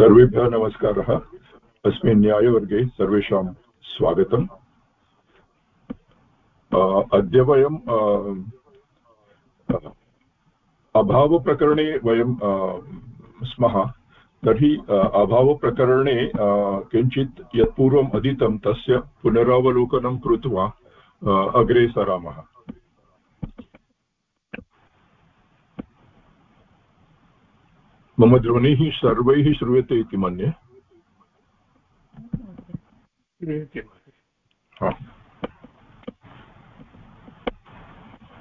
सर्वेभ्यः नमस्कारः। अस्मिन् न्यायवर्गे सर्वेषां स्वागतम्। अद्य वयं अभावप्रकरणे वयं स्मः। तर्हि अभावप्रकरणे किञ्चित् यत् पूर्वम् अधीतं तस्य पुनरावलोकनं कृत्वा अग्रे सरामः। मम ध्वनिः सर्वैः श्रूयते इति मन्ये।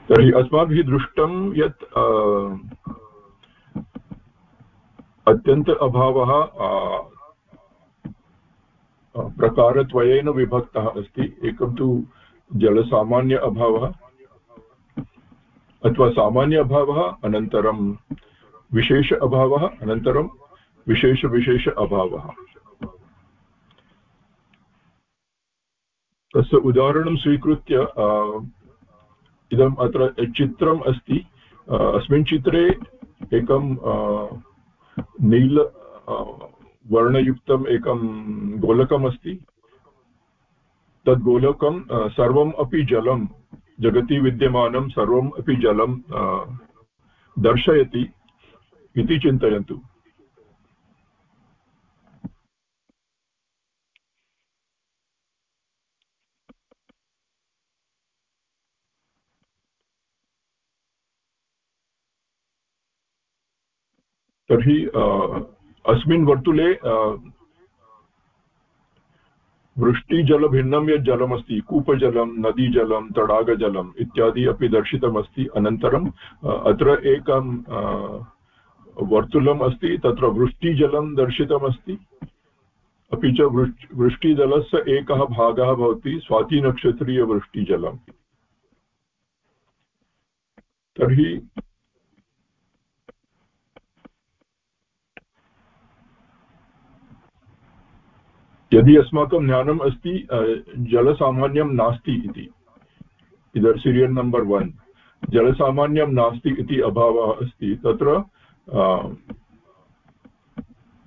तर्हि अस्माभिः दृष्टं यत् अत्यन्त अभावः प्रकारद्वयेन विभक्तः अस्ति। एकं तु जलसामान्य अभावः अथवा सामान्य अभावः अनन्तरं विशेष अभावः अनन्तरं विशेषविशेष अभावः। तस्य उदाहरणं स्वीकृत्य इदम् अत्र चित्रम् अस्ति। अस्मिन् चित्रे एकं नील वर्णयुक्तम् एकं गोलकम् अस्ति। तद् गोलकं सर्वम् अपि जलं, जगति विद्यमानं सर्वम् अपि जलं दर्शयति। इति चिन्तयन्तु तर्हि अस्मिन् वर्तुले वृष्टिजलभिन्नं यत् जलमस्ति, कूपजलं, नदीजलं तडागजलम् इत्यादि अपि दर्शितमस्ति अनन्तरम् अत्र एकं वर्तुलम् अस्ति तत्र वृष्टिजलं दर्शितमस्ति। अपि च वृष् वृष्टिजलस्य एकः भागः भवति, स्वातिनक्षत्रीयवृष्टिजलम्। तर्हि यदि अस्माकं ज्ञानम् अस्ति जलसामान्यं नास्ति इति। Either serial number one. जलसामान्यं नास्ति इति अभावः अस्ति। तत्र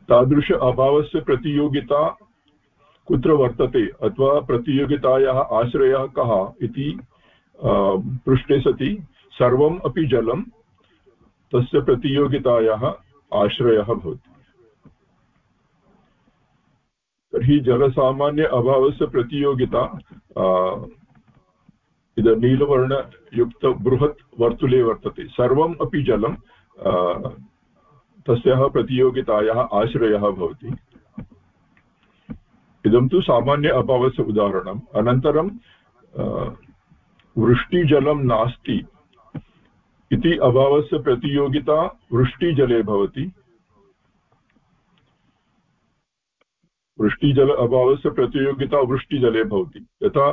तादृश अभावस्य प्रतियोगिता कुत्र वर्तते अथवा प्रतियोगितायाः आश्रयः कः इति पृष्टे सति। सर्वम् अपि जलं, तस्य प्रतियोगितायाः आश्रयः भवति। तर्हि जलसामान्य अभावस्य प्रतियोगिता इद नीलवर्णयुक्त बृहत् वर्तुले वर्तते। सर्वम् अपि जलं तस्याः प्रतियोगितायाः आश्रयः भवति। इदं तु सामान्य अभावस्य उदाहरणम्। अनन्तरं वृष्टिजलं नास्ति इति अभावस्य प्रतियोगिता वृष्टिजले भवति। वृष्टिजल अभावस्य प्रतियोगिता वृष्टिजले भवति। यथा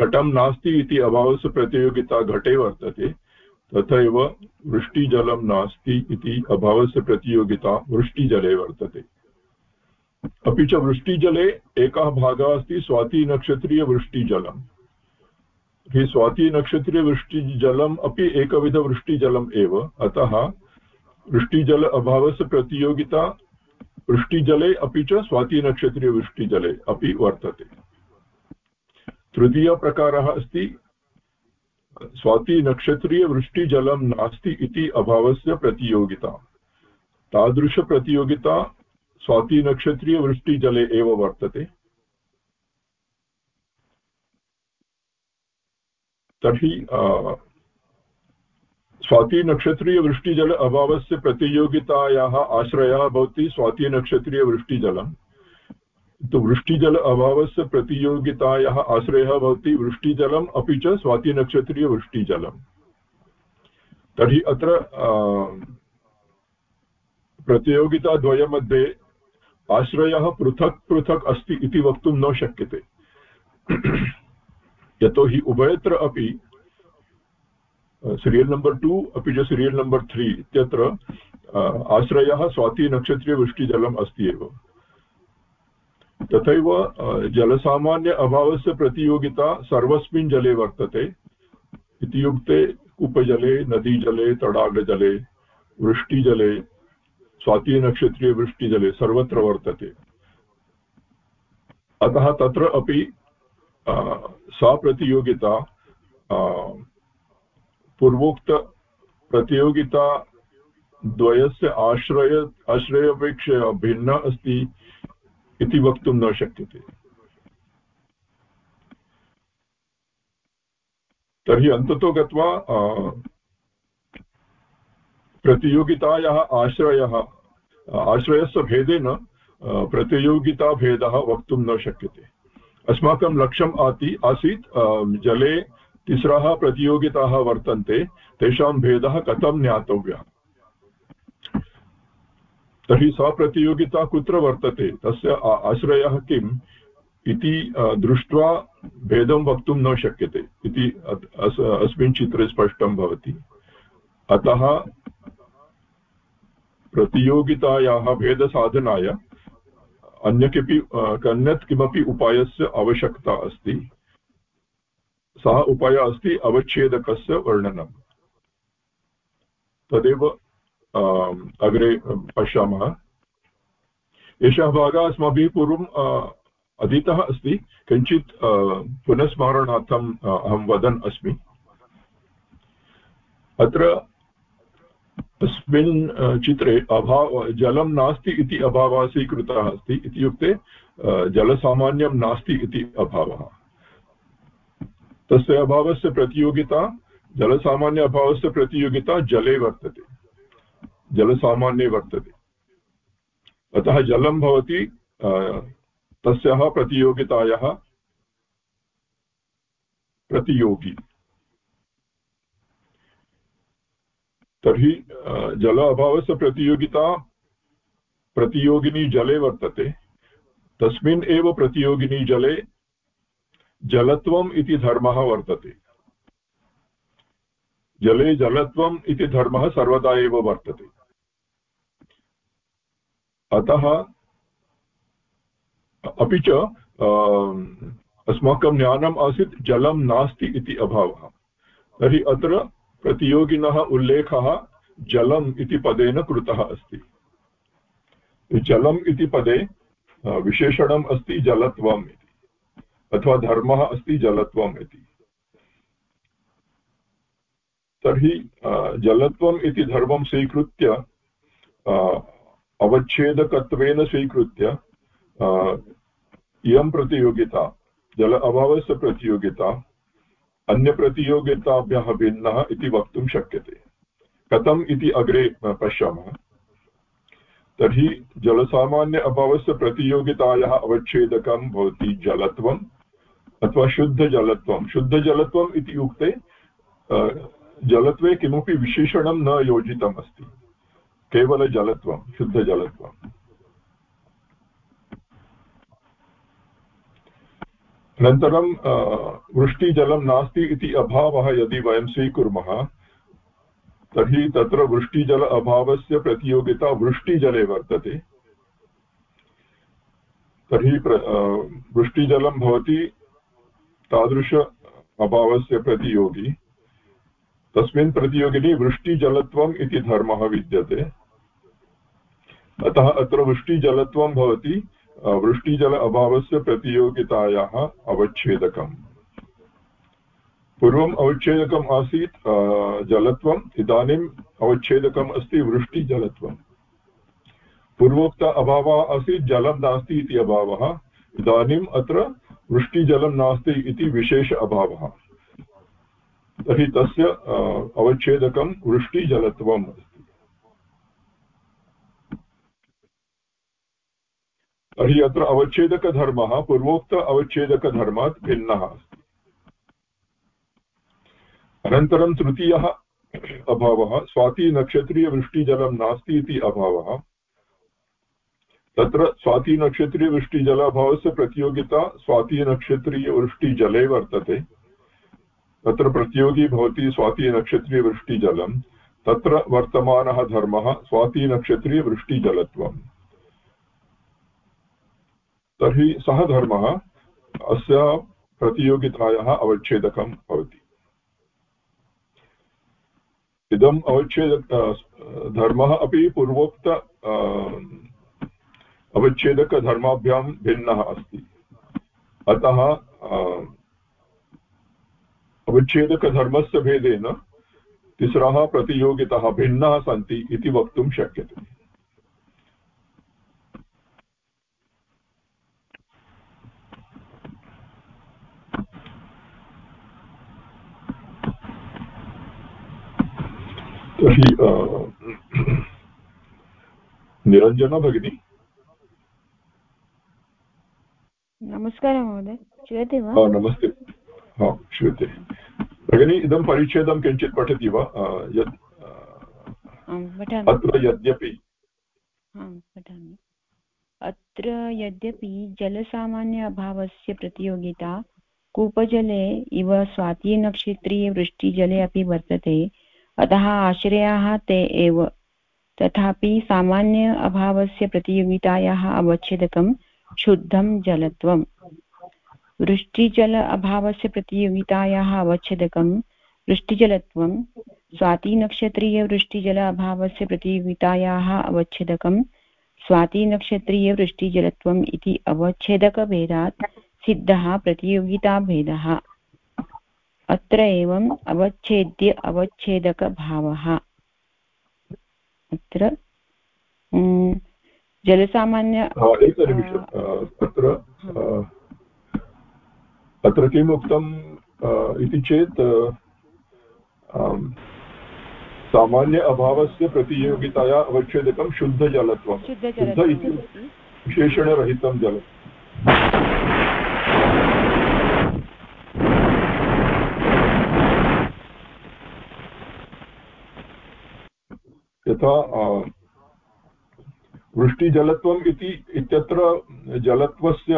घटं नास्ति इति अभावस्य प्रतियोगिता घटे वर्तते। तथैव वृष्टिजलं नास्ति इति अभावस्य प्रतियोगिता वृष्टिजले वर्तते। अपि च वृष्टिजले एकः भागः अस्ति स्वातिनक्षत्रीयवृष्टिजलम् हि स्वातिनक्षत्रीयवृष्टिजलम् अपि एकविधवृष्टिजलम् एव, अतः वृष्टिजल अभावस्य प्रतियोगिता वृष्टिजले अपि च स्वातिनक्षत्रीयवृष्टिजले अपि वर्तते। तृतीयप्रकारः अस्ति स्वातिनक्षत्रीयवृष्टिजलं नास्ति इति अभावस्य प्रतियोगिता। तादृशप्रतियोगिता स्वातिनक्षत्रीयवृष्टिजले एव वर्तते। तर्हि स्वातिनक्षत्रीयवृष्टिजल अभावस्य प्रतियोगितायाः आश्रयः भवति स्वातिनक्षत्रीयवृष्टिजलम् तु वृष्टिजल अभावस्य प्रतियोगितायाः आश्रयः भवति वृष्टिजलम्, अपि च स्वातिनक्षत्रीयवृष्टिजलम् तर्हि अत्र प्रतियोगिताद्वयमध्ये आश्रयः पृथक् पृथक् अस्ति इति वक्तुं न शक्यते। यतोहि उभयत्र अपि सीरियल् नम्बर् टु अपि च सीरियल् नम्बर् त्री इत्यत्र आश्रयः स्वातिनक्षत्रीयवृष्टिजलम् अस्ति एव। तथैव जलसामान्य अभावस्य प्रतियोगिता सर्वस्मिन् जले वर्तते। इत्युक्ते कूपजले, नदीजले, तडागजले, वृष्टिजले स्वातीनक्षत्रीयवृष्टिजले सर्वत्र वर्तते। अतः तत्र अपि सा प्रतियोगिता पूर्वोक्तप्रतियोगिता द्वयस्य आश्रय, आश्रयापेक्षया भिन्ना अस्ति। इति वक्तुं न शक्यते। तर्हि अन्ततो गत्वा प्रतियोगितायाः आश्रयः, आश्रयस्य भेदेन प्रतियोगिताभेदः वक्तुं न शक्यते। अस्माकं लक्ष्यम् आति, आसीत् जले तिस्रः प्रतियोगिताः वर्तन्ते, तेषां भेदः कथं ज्ञातव्यः? तर्हि सा प्रतियोगिता कुत्र वर्तते? तस्य आश्रयः किम्? इति दृष्ट्वा भेदं वक्तुं न शक्यते। इति अस्मिन् चित्रे स्पष्टं भवति। अतः प्रतियोगितायाः भेदसाधनाय अन्य किमपि अन्यत् किमपि उपायस्य आवश्यकता अस्ति। सः उपायः अस्ति अवच्छेदकस्य वर्णनं तदेव अग्रे, पश्यामः। एषः भागः अस्माभिः पूर्वम् अधीतः अस्ति। किञ्चित् पुनस्मारणार्थम् अहं वदन् अस्मि। अत्र अस्मिन् चित्रे अभाव जलं नास्ति इति अभावः स्वीकृतः अस्ति इत्युक्ते जलसामान्यं नास्ति इति अभावः। तस्य अभावस्य प्रतियोगिता, जलसामान्य अभावस्य प्रतियोगिता जले वर्तते। जलसामान्ये वर्तते। अतः जलं भवति तस्याः प्रतियोगितायाः प्रतियोगी। तर्हि जल अभावस्य प्रतियोगिता प्रतियोगिनी जले वर्तते। तस्मिन् एव प्रतियोगिनी जले जलत्वम् इति धर्मः वर्तते। जले जलत्वम् इति धर्मः सर्वदा एव वर्तते। अतः अपि च अस्माकं ज्ञानम् आसीत्, जलं नास्ति इति अभावः। तर्हि अत्र प्रतियोगिनः उल्लेखः जलम् इति पदेन कृतः अस्ति। जलम् इति पदे विशेषणम् अस्ति जलत्वम् इति, अथवा धर्मः अस्ति जलत्वम् इति। तर्हि जलत्वम् इति धर्मं स्वीकृत्य अवच्छेदकत्वेन स्वीकृत्य इयं प्रतियोगिता, जल अभावस्य प्रतियोगिता, अन्यप्रतियोगिताभ्यः भिन्नः इति वक्तुं शक्यते। कथम् इति अग्रे पश्यामः। तर्हि जलसामान्य अभावस्य प्रतियोगितायाः अवच्छेदकं भवति जलत्वम् अथवा शुद्धजलत्वं। शुद्धजलत्वम् इति उक्ते जलत्वे किमपि विशेषणं न योजितम् अस्ति केवलजलत्वं शुद्धजलत्वम् अनन्तरं वृष्टिजलं नास्ति इति अभावः यदि वयं स्वीकुर्मः, तर्हि तत्र वृष्टिजल अभावस्य प्रतियोगिता वृष्टिजले वर्तते। तर्हि वृष्टिजलं भवति तादृश अभावस्य प्रतियोगी। तस्मिन् प्रतियोगिनी वृष्टिजलत्वम् इति धर्मः विद्यते। अतः अत्र वृष्टिजलत्वं भवति वृष्टिजल अभावस्य प्रतियोगितायाः अवच्छेदकम्। पूर्वम् अवच्छेदकम् आसीत् जलत्वम्, इदानीम् अवच्छेदकम् अस्ति वृष्टिजलत्वम्। पूर्वोक्त अभावः आसीत्, जलं नास्ति इति अभावः, इदानीम् अत्र वृष्टिजलं नास्ति इति विशेष अभावः। तर्हि तस्य अवच्छेदकं वृष्टिजलत्वम्। अस्ति तर्हि अत्र अवच्छेदकधर्मः, पूर्वोक्त अवच्छेदकधर्मात् भिन्नः अनन्तरं तृतीयः अभावः, स्वातिनक्षत्रीयवृष्टिजलं नास्ति इति अभावः। तत्र स्वातिनक्षत्रीयवृष्टिजल अभावस्य प्रतियोगिता स्वातिनक्षत्रीयवृष्टिजले वर्तते। तत्र प्रतियोगी भवति स्वातिनक्षत्रीयवृष्टिजलं। तत्र वर्तमानः धर्मः स्वातिनक्षत्रीयवृष्टिजलत्वम्। तर्हि सः धर्मः अस्य प्रतियोगितायाः अवच्छेदकं भवति। इदम् अवच्छेद धर्मः अपि पूर्वोक्त अवच्छेदकधर्माभ्यां भिन्नः अस्ति। अतः अवच्छेदकधर्मस्य भेदेन तिस्रः प्रतियोगिताः भिन्नाः सन्ति इति वक्तुं शक्यते तर्हि निरञ्जना भगिनी नमस्कारः महोदय श्रूयते वा नमस्ते हा श्रूयते भगिनी इदं परिच्छेदं किञ्चित् पठति वा यत् अत्र यद्यपि पठामि अत्र यद्यपि जलसामान्य अभावस्य प्रतियोगिता कूपजले इव स्वातीनक्षत्रीयवृष्टिजले अपि वर्तते अतः आश्रयाः ते एव। तथापि सामान्य अभावस्य प्रतियोगितायाः अवच्छेदकं शुद्धं जलत्वम् वृष्टिजल अभावस्य प्रतियोगितायाः अवच्छेदकं वृष्टिजलत्वं, स्वातिनक्षत्रीयवृष्टिजल अभावस्य प्रतियोगितायाः अवच्छेदकं स्वातिनक्षत्रीयवृष्टिजलत्वम् इति अवच्छेदकभेदात् सिद्धः प्रतियोगिताभेदः। अत्र एवम् अवच्छेद्य अवच्छेदकभावः। अत्र जलसामान्य अत्र अत्र किम् उक्तम् इति चेत् सामान्य अभावस्य प्रतियोगिताया अवच्छेदकं शुद्धजलत्वं। शुद्ध इति विशेषणरहितं जलम् यथा वृष्टिजलत्वम् इति इत्यत्र जलत्वस्य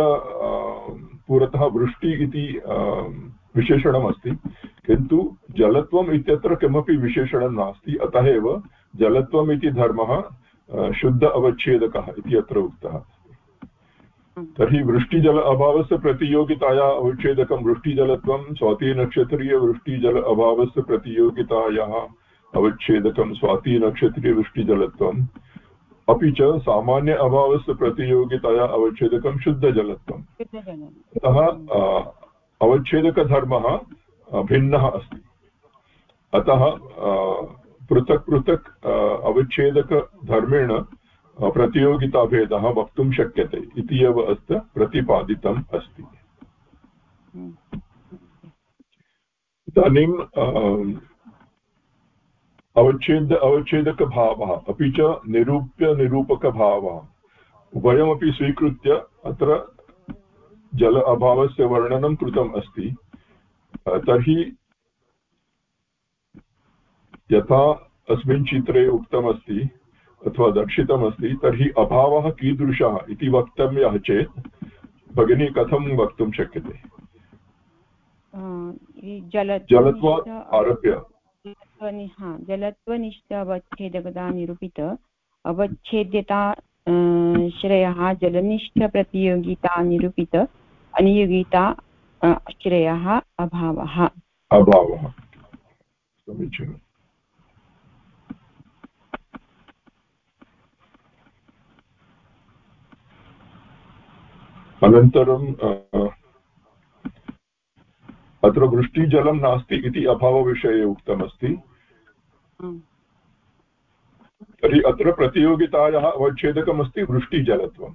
पुरतः वृष्टि इति विशेषणमस्ति। किन्तु जलत्वम् इत्यत्र किमपि विशेषणं नास्ति। अतः एव जलत्वम् इति धर्मः शुद्ध अवच्छेदकः इति अत्र उक्तः। तर्हि वृष्टिजल अभावस्य प्रतियोगिताया अवच्छेदकं वृष्टिजलत्वं, स्वातिनक्षत्रीयवृष्टिजल अभावस्य प्रतियोगितायाः अवच्छेदकं स्वातिनक्षत्रीयवृष्टिजलत्वम् अपि च सामान्य अभावस्य प्रतियोगितया अवच्छेदकं शुद्धजलत्वम्। अतः अवच्छेदकधर्मः भिन्नः अस्ति। अतः पृथक् पृथक् अवच्छेदकधर्मेण प्रतियोगिताभेदः वक्तुं शक्यते इति एव अत्र प्रतिपादितम् अस्ति। हम्म। इदानीं अवच्छेद अवच्छेदकभावः अपि च निरूप्यनिरूपकभावः उभयमपि स्वीकृत्य अत्र जल अभावस्य वर्णनं कृतम् अस्ति। तर्हि यथा अस्मिन् चित्रे उक्तमस्ति अथवा दर्शितमस्ति तर्हि अभावः कीदृशः इति वक्तव्यः चेत् भगिनी कथं वक्तुं शक्यते? जलत्वात् आरभ्य। हा, जलत्वनिष्ठ अवच्छेदकता निरूपित। अवच्छेद्यता श्रेयः जलनिष्ठप्रतियोगिता निरूपित। अनियोगिता श्रेयः अभावः। अभावः। समीचीनम् अनन्तरं अत्र वृष्टिजलं नास्ति इति अभावविषये उक्तमस्ति। तर्हि अत्र प्रतियोगितायाः अवच्छेदकमस्ति वृष्टिजलत्वम्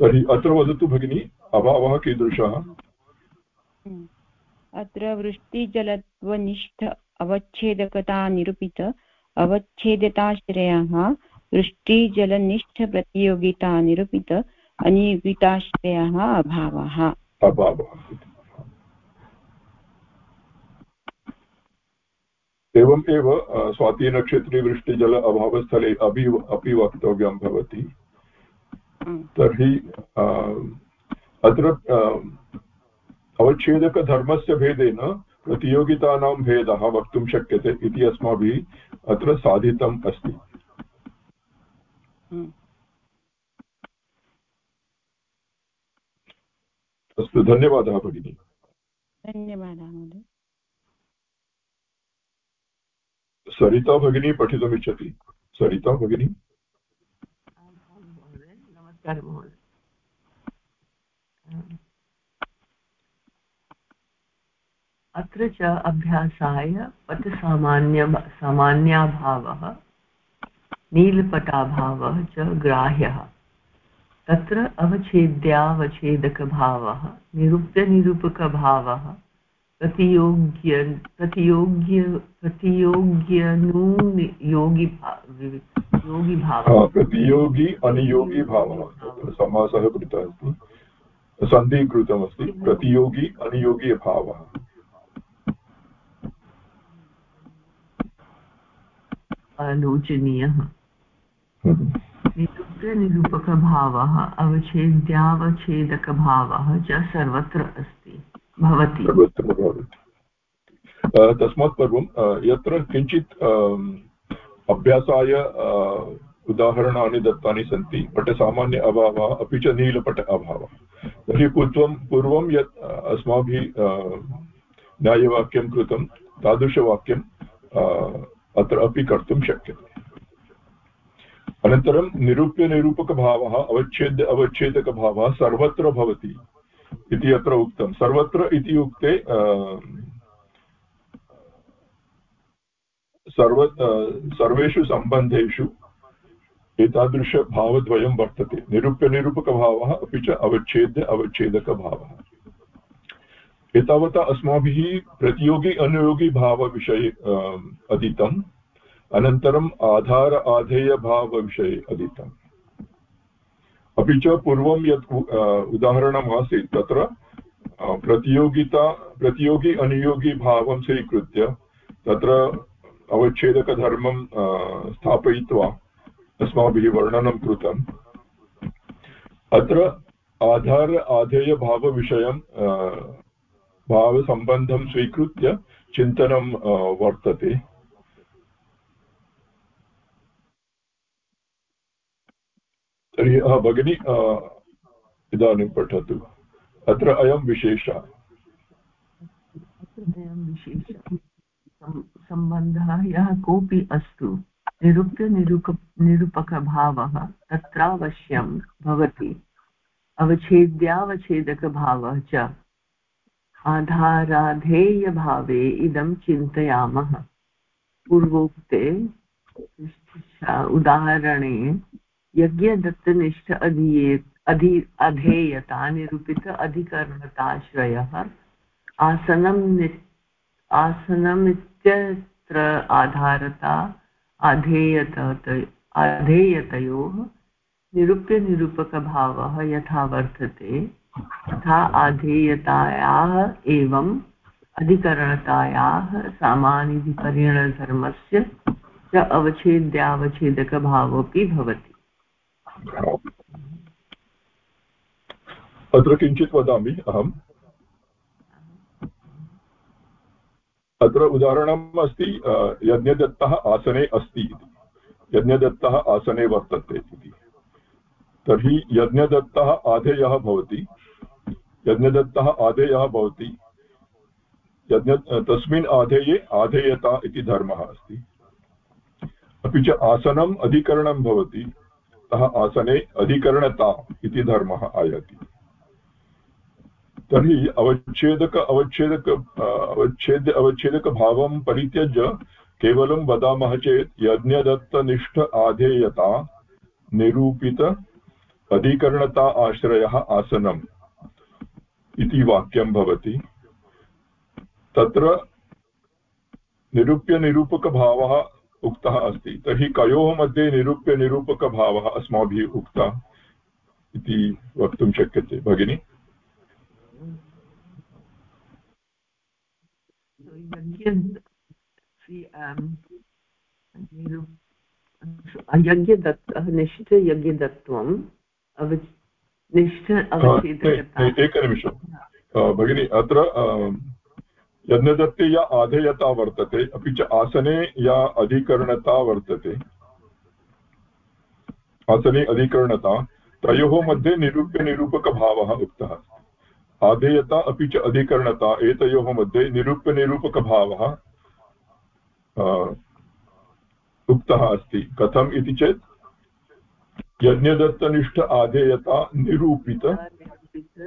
तर्हि अत्र वदतु भगिनी अभावः कीदृशः? अत्र वृष्टिजलत्वनिष्ठ अवच्छेदकता निरूपित अवच्छेदताश्रयः वृष्टिजलनिष्ठप्रतियोगिता निरूपित अनियुक्ताश्रयः अभावः। अभावः। एवम् एव स्वातीनक्षत्रीवृष्टिजल अभावस्थले अपि अपि वक्तव्यं भवति। तर्हि अत्र अवच्छेदकधर्मस्य भेदेन प्रतियोगितानां भेदः वक्तुं शक्यते इति अस्माभिः अत्र साधितम् अस्ति। अस्तु धन्यवादः भगिनी। धन्यवादः महोदय। सरिता भगिनी पठितुमिच्छति। सरिता भगिनी। नमस्कारः महोदय। अत्र च अभ्यासाय पटसामान्य सामान्याभावः, नीलपटाभावः च ग्राह्यः। तत्र अवच्छेद्यावच्छेदकभावः निरूप्यनिरूपकभावः प्रतियोग्य प्रतियोग्य प्रतियोग्यनूनि योगि योगि भावः। प्रतियोगी अनियोगी भावः। समासः कृतः अस्ति। सन्धिः कृतमस्ति प्रतियोगी अनियोगी भावः। आलोचनीयः निरूप्यनिरूपकभावः अवच्छेद्यावच्छेदकभावः च सर्वत्र अस्ति। भवति। तस्मात् पूर्वं यत्र किञ्चित् अभ्यासाय उदाहरणानि दत्तानि सन्ति, पटसामान्य अभावः, अपि च नीलपट अभावः। तर्हि पूर्वं पूर्वं यत् अस्माभिः न्यायवाक्यं कृतं, तादृशवाक्यं अत्र अपि कर्तुं शक्यते। अनन्तरं निरूप्यनिरूपकभावः अवच्छेद्य, अवच्छेदकभावः सर्वत्र भवति। इति अत्र उक्तं। सर्वत्र इति उक्ते सर्व सर्वेषु सम्बन्धेषु एतादृशभावद्वयं वर्तते। निरूप्यनिरूपकभावः अपि च अवच्छेद्य अवच्छेदकभावः। एतावता अस्माभिः प्रतियोगी अनुयोगिभावविषये अधीतम्। अनन्तरम् आधार आधेयभावविषये अधीतम्। अपि च पूर्वं यत् उदाहरणम् आसीत् तत्र प्रतियोगिता, प्रतियोगी अनुयोगी भावं स्वीकृत्य तत्र अवच्छेदकधर्मं स्थापयित्वा अस्माभिः वर्णनं कृतम्। अत्र आधार, आधेयभावविषयं भावसम्बन्धं स्वीकृत्य चिन्तनं वर्तते। तर्हि भगिनी इदानीं पठतु। अत्र अयं विशेषः। सम्बन्धः यः कोऽपि अस्तु निरूप्यनिरूप निरूपकभावः तत्रावश्यं भवति। अवच्छेद्यावच्छेदकभावः च आधाराधेयभावे इदं चिन्तयामः। पूर्वोक्ते, उदाहरणे यज्ञदत्तनिष्ठ अधीये, अधि अधेयता निरूपित अधिकरणताश्रयः। आसनं आसनमित्यत्र आधारता अधेयत अधेयतयोः निरूप्यनिरूपकभावः यथा वर्तते। तथा अधेयतायाः एवम् अधिकरणतायाः सामान्यधिकरणधर्मस्य च अवच्छेद्यावच्छेदकभावोऽपि भवति। अत्र किञ्चित् वदामि, अहम्। अत्र उदाहरणम् अस्ति यज्ञदत्तः आसने अस्ति इति। यज्ञदत्तः आसने वर्तते इति। तर्हि यज्ञदत्तः आधेयः भवति। यज्ञदत्तः आधेयः भवति। यज्ञ, तस्मिन् आधेये आधेयता इति धर्मः अस्ति। अपि च आसनम् अधिकरणं भवति। अतः आसने अधिकरणता इति धर्मः आयाति। तर्हि अवच्छेदक अवच्छेदक, अवच्छेद अवच्छेदकभावं परित्यज्य केवलं वदामः चेत् यज्ञदत्तनिष्ठ आधेयता निरूपित अधिकरणता आश्रयः आसनम् इति वाक्यं भवति। तत्र निरूप्यनिरूपकभावः उक्तः अस्ति। तर्हि कयोः मध्ये निरूप्यनिरूपकभावः अस्माभिः उक्तः इति वक्तुं शक्यते। भगिनि? यज्ञदत्तः निश्चयज्ञदत्वं निष्ठ एकनिमिषं भगिनि अत्र यज्ञदत्ते या आधेयता वर्तते, अपि च आसने या अधिकरणता वर्तते। आसने, अधिकरणता तयोः मध्ये निरूप्यनिरूपकभावः उक्तः आधेयता, अपि च अधिकरणता, एतयोः मध्ये निरूप्यनिरूपकभावः उक्तः अस्ति। कथम् इति चेत्, यज्ञदत्तनिष्ठ आधेयता निरूपित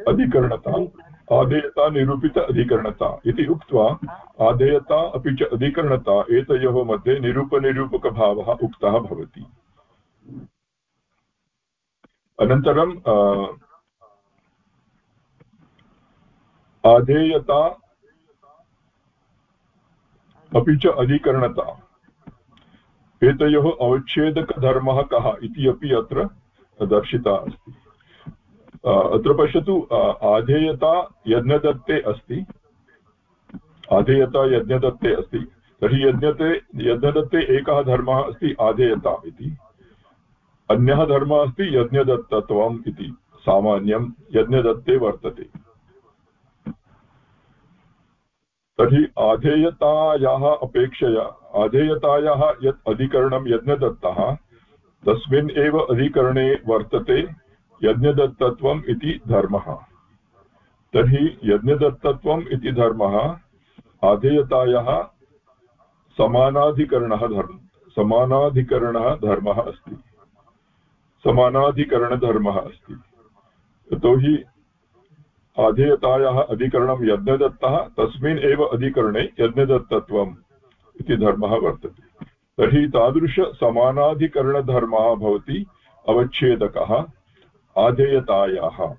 अधिकरणता। आधेयता निरूपित अधिकरणता इति उक्त्वा आधेयता अपि च अधिकरणता एतयोः मध्ये निरूपनिरूपकभावः उक्तः भवति। अनन्तरं आधेयता अपि च अधिकरणता एतयोः अवच्छेदकधर्मः कः इति अपि अत्र दर्शिता अस्ति। अत्र पश्यतु आधेयता यज्ञदत्ते अस्ति। आधेयता यज्ञदत्ते अस्ति। तर्हि यज्ञते, यज्ञदत्ते एकः धर्मः अस्ति आधेयता इति। अन्यः धर्मः अस्ति यज्ञदत्तत्वम् इति। सामान्यं यज्ञदत्ते वर्तते। तर्हि आधेयतायाः अपेक्षया, आधेयतायाः यत् अधिकरणं यज्ञदत्तः, तस्मिन् एव अधिकरणे वर्तते। यज्ञदत्तत्वम् इति धर्मः। तर्हि यज्ञदत्तत्वम् इति धर्मः आधेयतायाः समानाधिकरणः धर्म, समानाधिकरणः धर्मः अस्ति। समानाधिकरणधर्मः अस्ति। यतोहि आधेयतायाः अधिकरणं यज्ञदत्तः, तस्मिन् एव अधिकरणे यज्ञदत्तत्वम् इति धर्मः वर्तते। तर्हि तादृशसमानाधिकरणधर्मः भवति अवच्छेदकः। आधेयतायाः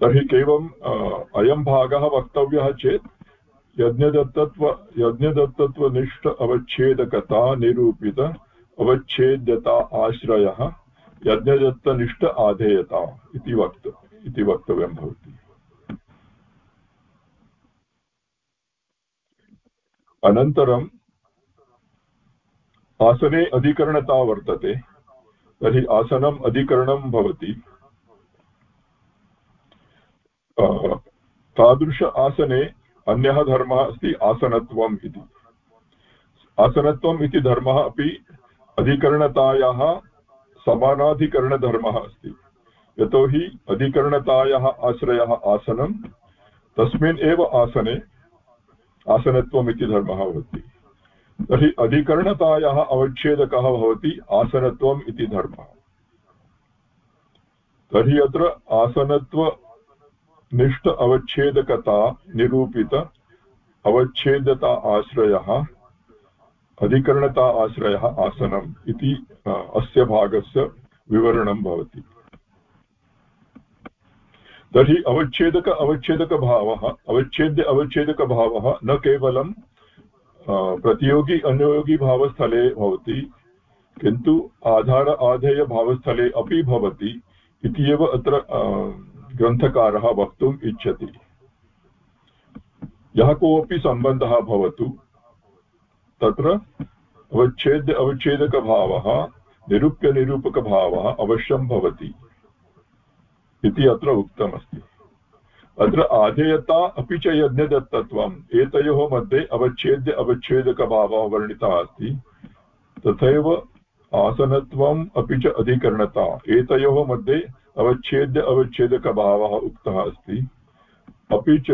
तर्हि केवलम् अयं भागः वक्तव्यः चेत् यज्ञदत्तत्व, यज्ञदत्तत्वनिष्ठ अवच्छेदकता निरूपित अवच्छेद्यता आश्रयः यज्ञदत्तनिष्ठ आधेयता इति वक्त, इति वक्तव्यं भवति। अनन्तरम् आसने अधिकरणता वर्तते, तर्हि आसनम् अधिकरणं भवति। तादृश आसने अन्यः धर्मः अस्ति, आसनत्वम् इति। आसनत्वम् इति धर्मः अपि अधिकरणतायाः समानाधिकरणधर्मः अस्ति। यतोहि अधिकरणतायाः आश्रयः आसनं, तस्मिन् एव आसने आसनत्वम् इति धर्मः भवति। तर्हि अधिकरणतायाः अवच्छेदकः भवति आसनत्वम् इति धर्मः। तर्हि अत्र आसनत्वनिष्ठ अवच्छेदकता निरूपित अवच्छेदता आश्रयः, अधिकरणता आश्रयः आसनम् इति अस्य भागस्य विवरणं भवति। तर्हि अवच्छेदक अवच्छेदकभावः अवच्छेद्य अवच्छेदकभावः न केवलं प्रतियोगी अनुयोगिभावस्थले भवति, किन्तु आधार आधेयभावस्थले अपि भवति इति एव अत्र ग्रन्थकारः वक्तुम् इच्छति। यः कोऽपि सम्बन्धः भवतु, तत्र अवच्छेद्य अवच्छेदकभावः, निरूप्यनिरूपकभावः अवश्यं भवति इति अत्र उक्तमस्ति। अत्र आधेयता अपि च यज्ञदत्तत्वम्। एतयोः मध्ये अवच्छेद्य अवच्छेदकभावः वर्णितः अस्ति। तथैव आसनत्वम् अपि च अधिकरणता। एतयोः मध्ये अवच्छेद्य अवच्छेदकभावः उक्तः अस्ति। अपि च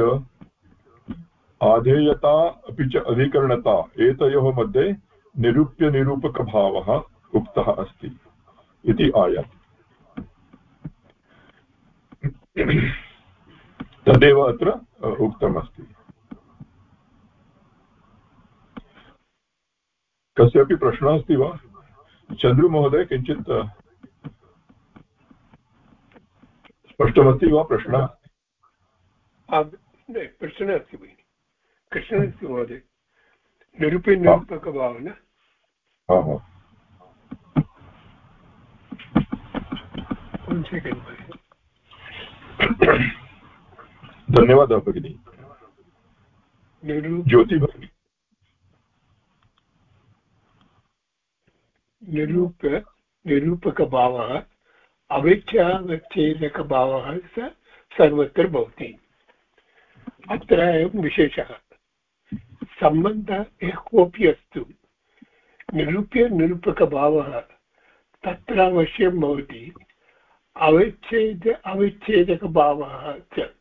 आधेयता अपि च अधिकरणता। एतयोः मध्ये निरूप्यनिरूपकभावः उक्तः अस्ति। इति आयाति। तदेव अत्र उक्तमस्ति। कस्यापि प्रश्नः अस्ति वा? चन्द्रुमहोदय किञ्चित् स्पष्टमस्ति वा प्रश्नः? प्रश्नः अस्ति भगिनि। कृष्णस्य महोदय। निरूपे निरूपकभावना। धन्यवादः भगिनि ज्योति भगिनि निरूप निरूपकभावः अवेच्छावच्छेदकभावः स सर्वत्र भवति। अत्र एवं विशेषः। सम्बन्धः यः कोऽपि अस्तु निरूप्य निरूपकभावः तत्र अवश्यं भवति। अविच्छेद अविच्छेदकभावः च।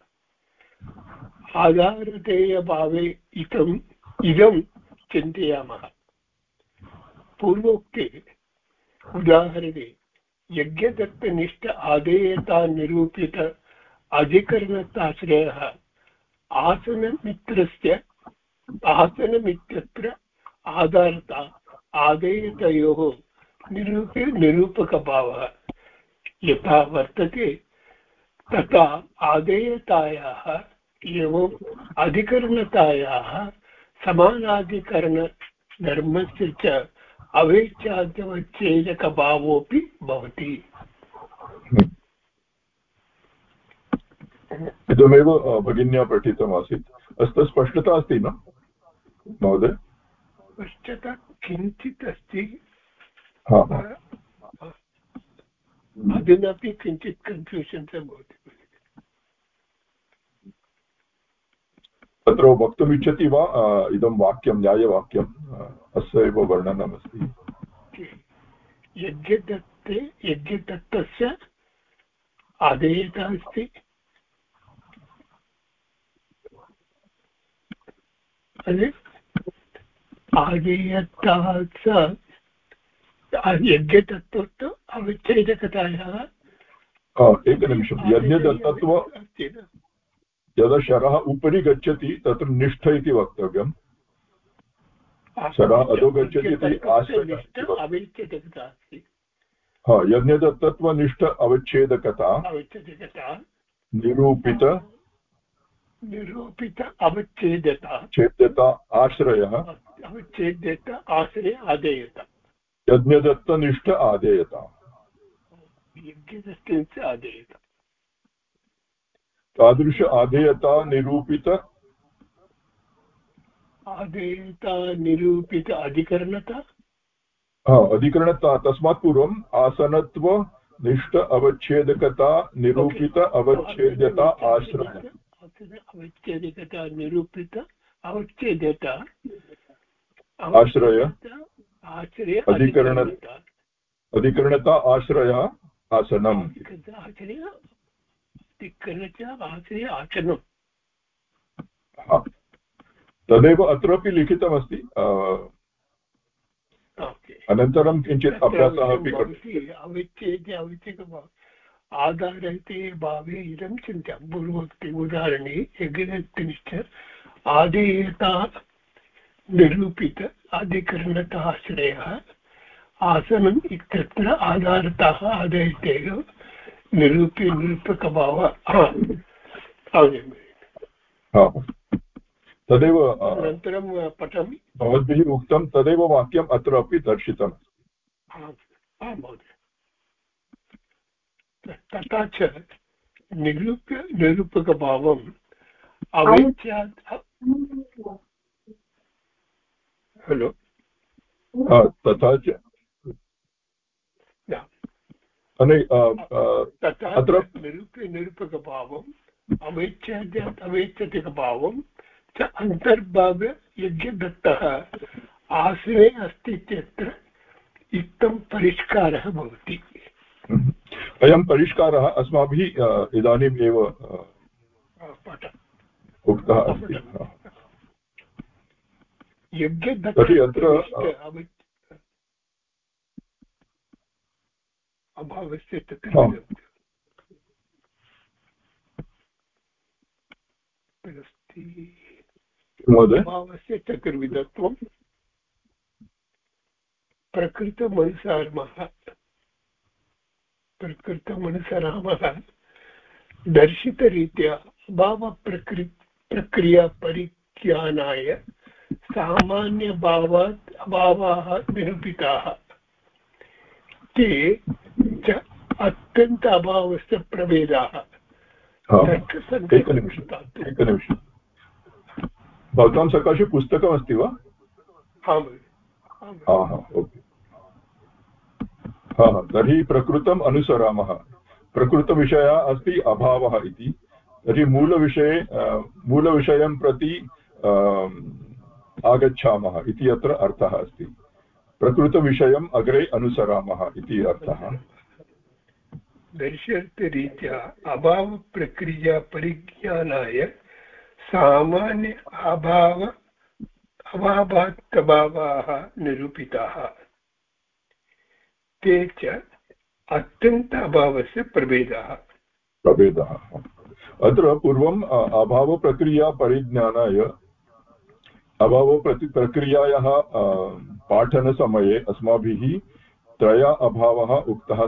आधारधेयभावे इदम् इदं चिन्तयामः। पूर्वोक्ते उदाहरणे, यज्ञदत्तनिष्ठ आदेयता निरूपित अधिकरणताश्रयः आसनमित्रस्य आसनमित्यत्र आधारता आदेयतयोः निरूप्य निरूपकभावः। यथा वर्तते, तथा आदेयतायाः एवम् अधिकरणतायाः समानाधिकरणधर्मस्य च अवेच्छाद्यवच्छेदकभावोऽपि भवति इदमेव भगिन्या पठितमासीत् अस्तु स्पष्टता अस्ति न महोदय स्पष्टता किञ्चित् अस्ति अधुनापि किञ्चित् कन्फ्यूषन् भवति तत्र वक्तुमिच्छति वा इदं वाक्यं न्यायवाक्यम् अस्य एव वर्णनमस्ति? यज्ञदत्ते यज्ञदत्तस्य आदेयता अस्ति। आदेयता यज्ञतत्त्वत्व अविच्छेदकतायाः एकनिमिषं यज्ञदत्तत्व यदा शरः उपरि गच्छति तत्र निष्ठ इति वक्तव्यम्। शरः अधो गच्छति इति हा यज्ञदत्तत्वनिष्ठ अवच्छेदकता निरूपित निरूपित अवच्छेदता। छेद्यता आश्रयः। अवच्छेद्यत आश्रय आदेयता। यज्ञदत्तनिष्ठ आदेयता। यज्ञदत्तनिष्ठ आदेयता। तादृश आधेयता निरूपित। आधेयता निरूपित अधिकरणता? हा अधिकरणता तस्मात् पूर्वम् आसनत्व निष्ठ अवच्छेदकता निरूपित अवच्छेद्यता आश्रय। अवच्छेदकता निरूपित अवच्छेद्यता आश्रय। आश्रय अधिकरण अधिकरणता। आश्रय आसनम्। तदेव अत्रापि लिखितमस्ति अनन्तरं किञ्चित् अभ्यासः अपि आधारते भावे इदं चिन्त्यां. पूर्वोक्ति उदाहरणे यज्ञनिश्च आदेयता निरूपित अधिकरणतः आश्रयः आसनम् इत्यत्र आधारतः आदयतेः निरूप्य निरूपकभावः तदेव अनन्तरं पठामि। भवद्भिः उक्तं तदेव वाक्यम् अत्र अपि दर्शितम्। महोदय। तथा च निरूप्य निरूपकभावम् अवेच्यात् हलो तथा च निरूप्य निरूपकभावम् अवेच्छाद्यात् अवेच्छतिकभावं च अन्तर्भाव यज्ञदत्तः आश्रये अस्ति इत्यत्र इत्थं परिष्कारः भवति। अयं परिष्कारः अस्माभिः इदानीम् एव उक्तः अस्ति। यज्ञदत्तः अत्र अभावस्य तत्र अभावस्य चतुर्विधत्वं प्रकृतमनुसारमः प्रकृतमनुसरामः दर्शितरीत्या अभावप्रकृ प्रक्रियापरिज्ञानाय सामान्यभावात् अभावाः निरूपिताः। ते च अत्यन्त अभावस्य प्रभेदाः। एकनिमिषम्। भवतां सकाशे पुस्तकमस्ति वा? हा ओके। हा तर्हि प्रकृतम् अनुसरामः। प्रकृतविषयः अस्ति अभावः इति। तर्हि मूलविषये मूलविषयं प्रति आगच्छामः इति अत्र अर्थः अस्ति। प्रकृतविषयम् अग्रे अनुसरामः इति अर्थः। दर्शर्थरीत्या अभावप्रक्रियापरिज्ञानाय सामान्य अभाव अभावात्तभावाः निरूपिताः। ते च अत्यन्त अभावस्य प्रभेदः। प्रभेदः। अत्र पूर्वम् अभावप्रक्रियापरिज्ञानाय अभावप्रति प्रक्रियायाः पाठनसमये अस्माभिः त्रय अभावः उक्तः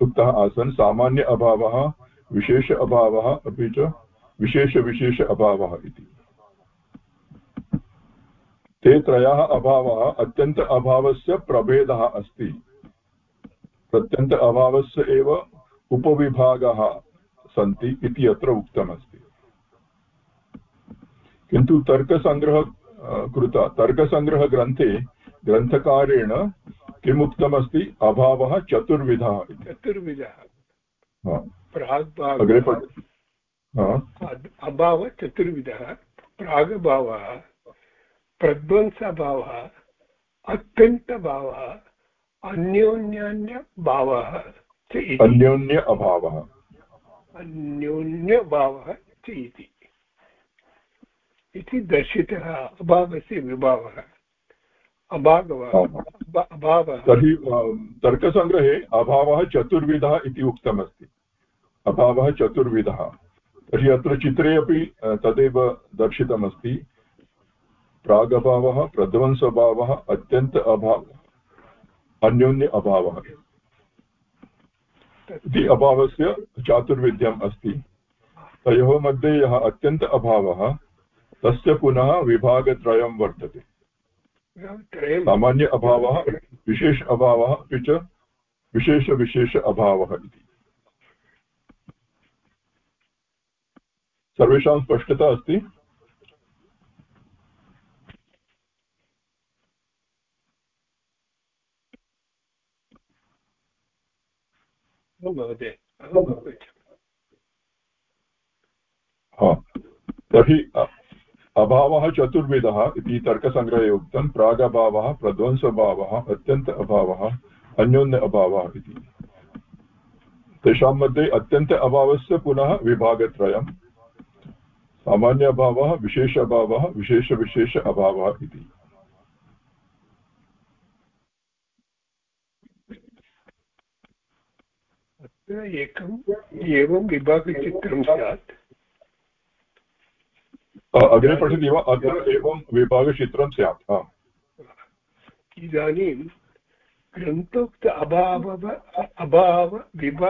उक्तः आसन्। सामान्य अभावः, विशेष अभावः अपि च विशेषविशेष अभावः इति। ते त्रयः अभावः अत्यन्त अभावस्य प्रभेदः अस्ति। अत्यन्त अभावस्य एव उपविभागाः सन्ति इति अत्र उक्तमस्ति। किन्तु तर्कसङ्ग्रह कृत। तर्कसङ्ग्रहग्रन्थे ग्रन्थकारेण किम् उक्तमस्ति अभावः चतुर्विधः चतुर्विधः। अग्रे अभावः चतुर्विधः। प्रागभावः प्रध्वंसभावः अत्यन्तभावः अन्योन्यान्यभावः च अन्योन्य अभावः अन्योन्यभावः च इति। इति दर्शितः अभावस्य विभावः। अभावः अभावः। तर्हि तर्कसङ्ग्रहे अभावः चतुर्विधः इति उक्तमस्ति। अभावः चतुर्विधः। तर्हि अत्र चित्रे अपि तदेव दर्शितमस्ति। प्रागभावः प्रध्वंसभावः अत्यन्त अभावः अन्योन्य अभावः। इति अभावस्य चातुर्विध्यम् अस्ति। तयोः मध्ये यः अत्यन्त अभावः तस्य पुनः विभागत्रयं वर्तते। सामान्य अभावः विशेष अभावः अपि च विशेषविशेष अभावः इति। सर्वेषां स्पष्टता अस्ति? तर्हि अभावः चतुर्विधः इति तर्कसङ्ग्रहे उक्तं प्रागभावः, प्रध्वंसभावः, अत्यन्त अभावः, अन्योन्य अभावः इति। तेषां मध्ये अत्यन्त अभावस्य पुनः विभागत्रयं, सामान्य अभावः, विशेष अभावः विशेषविशेष अभावः इति। एकम् एवं विभागचित्रं स्यात्। अग्रे पठति वा अत्र एवं विभागचित्रं स्यात् इदानीं ग्रन्थोक्त अभाव अभावविभागानुसारेण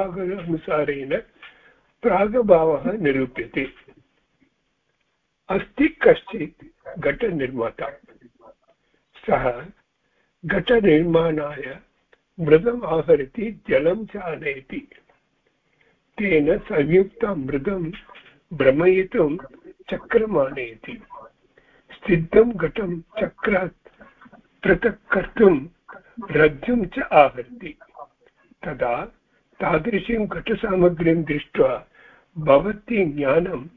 प्रागभावः निरूप्यते। अस्ति कश्चित् घटनिर्माता। सः घटनिर्माणाय मृदम् आहरति, जलं च आनयति तेन संयुक्तं मृगं भ्रमयितुं चक्रमानयति सिद्धं घटं चक्रात् पृथक् कर्तुं रज्जुं च आहरति तदा तादृशीं घटसामग्रीं दृष्ट्वा भवती ज्ञानम्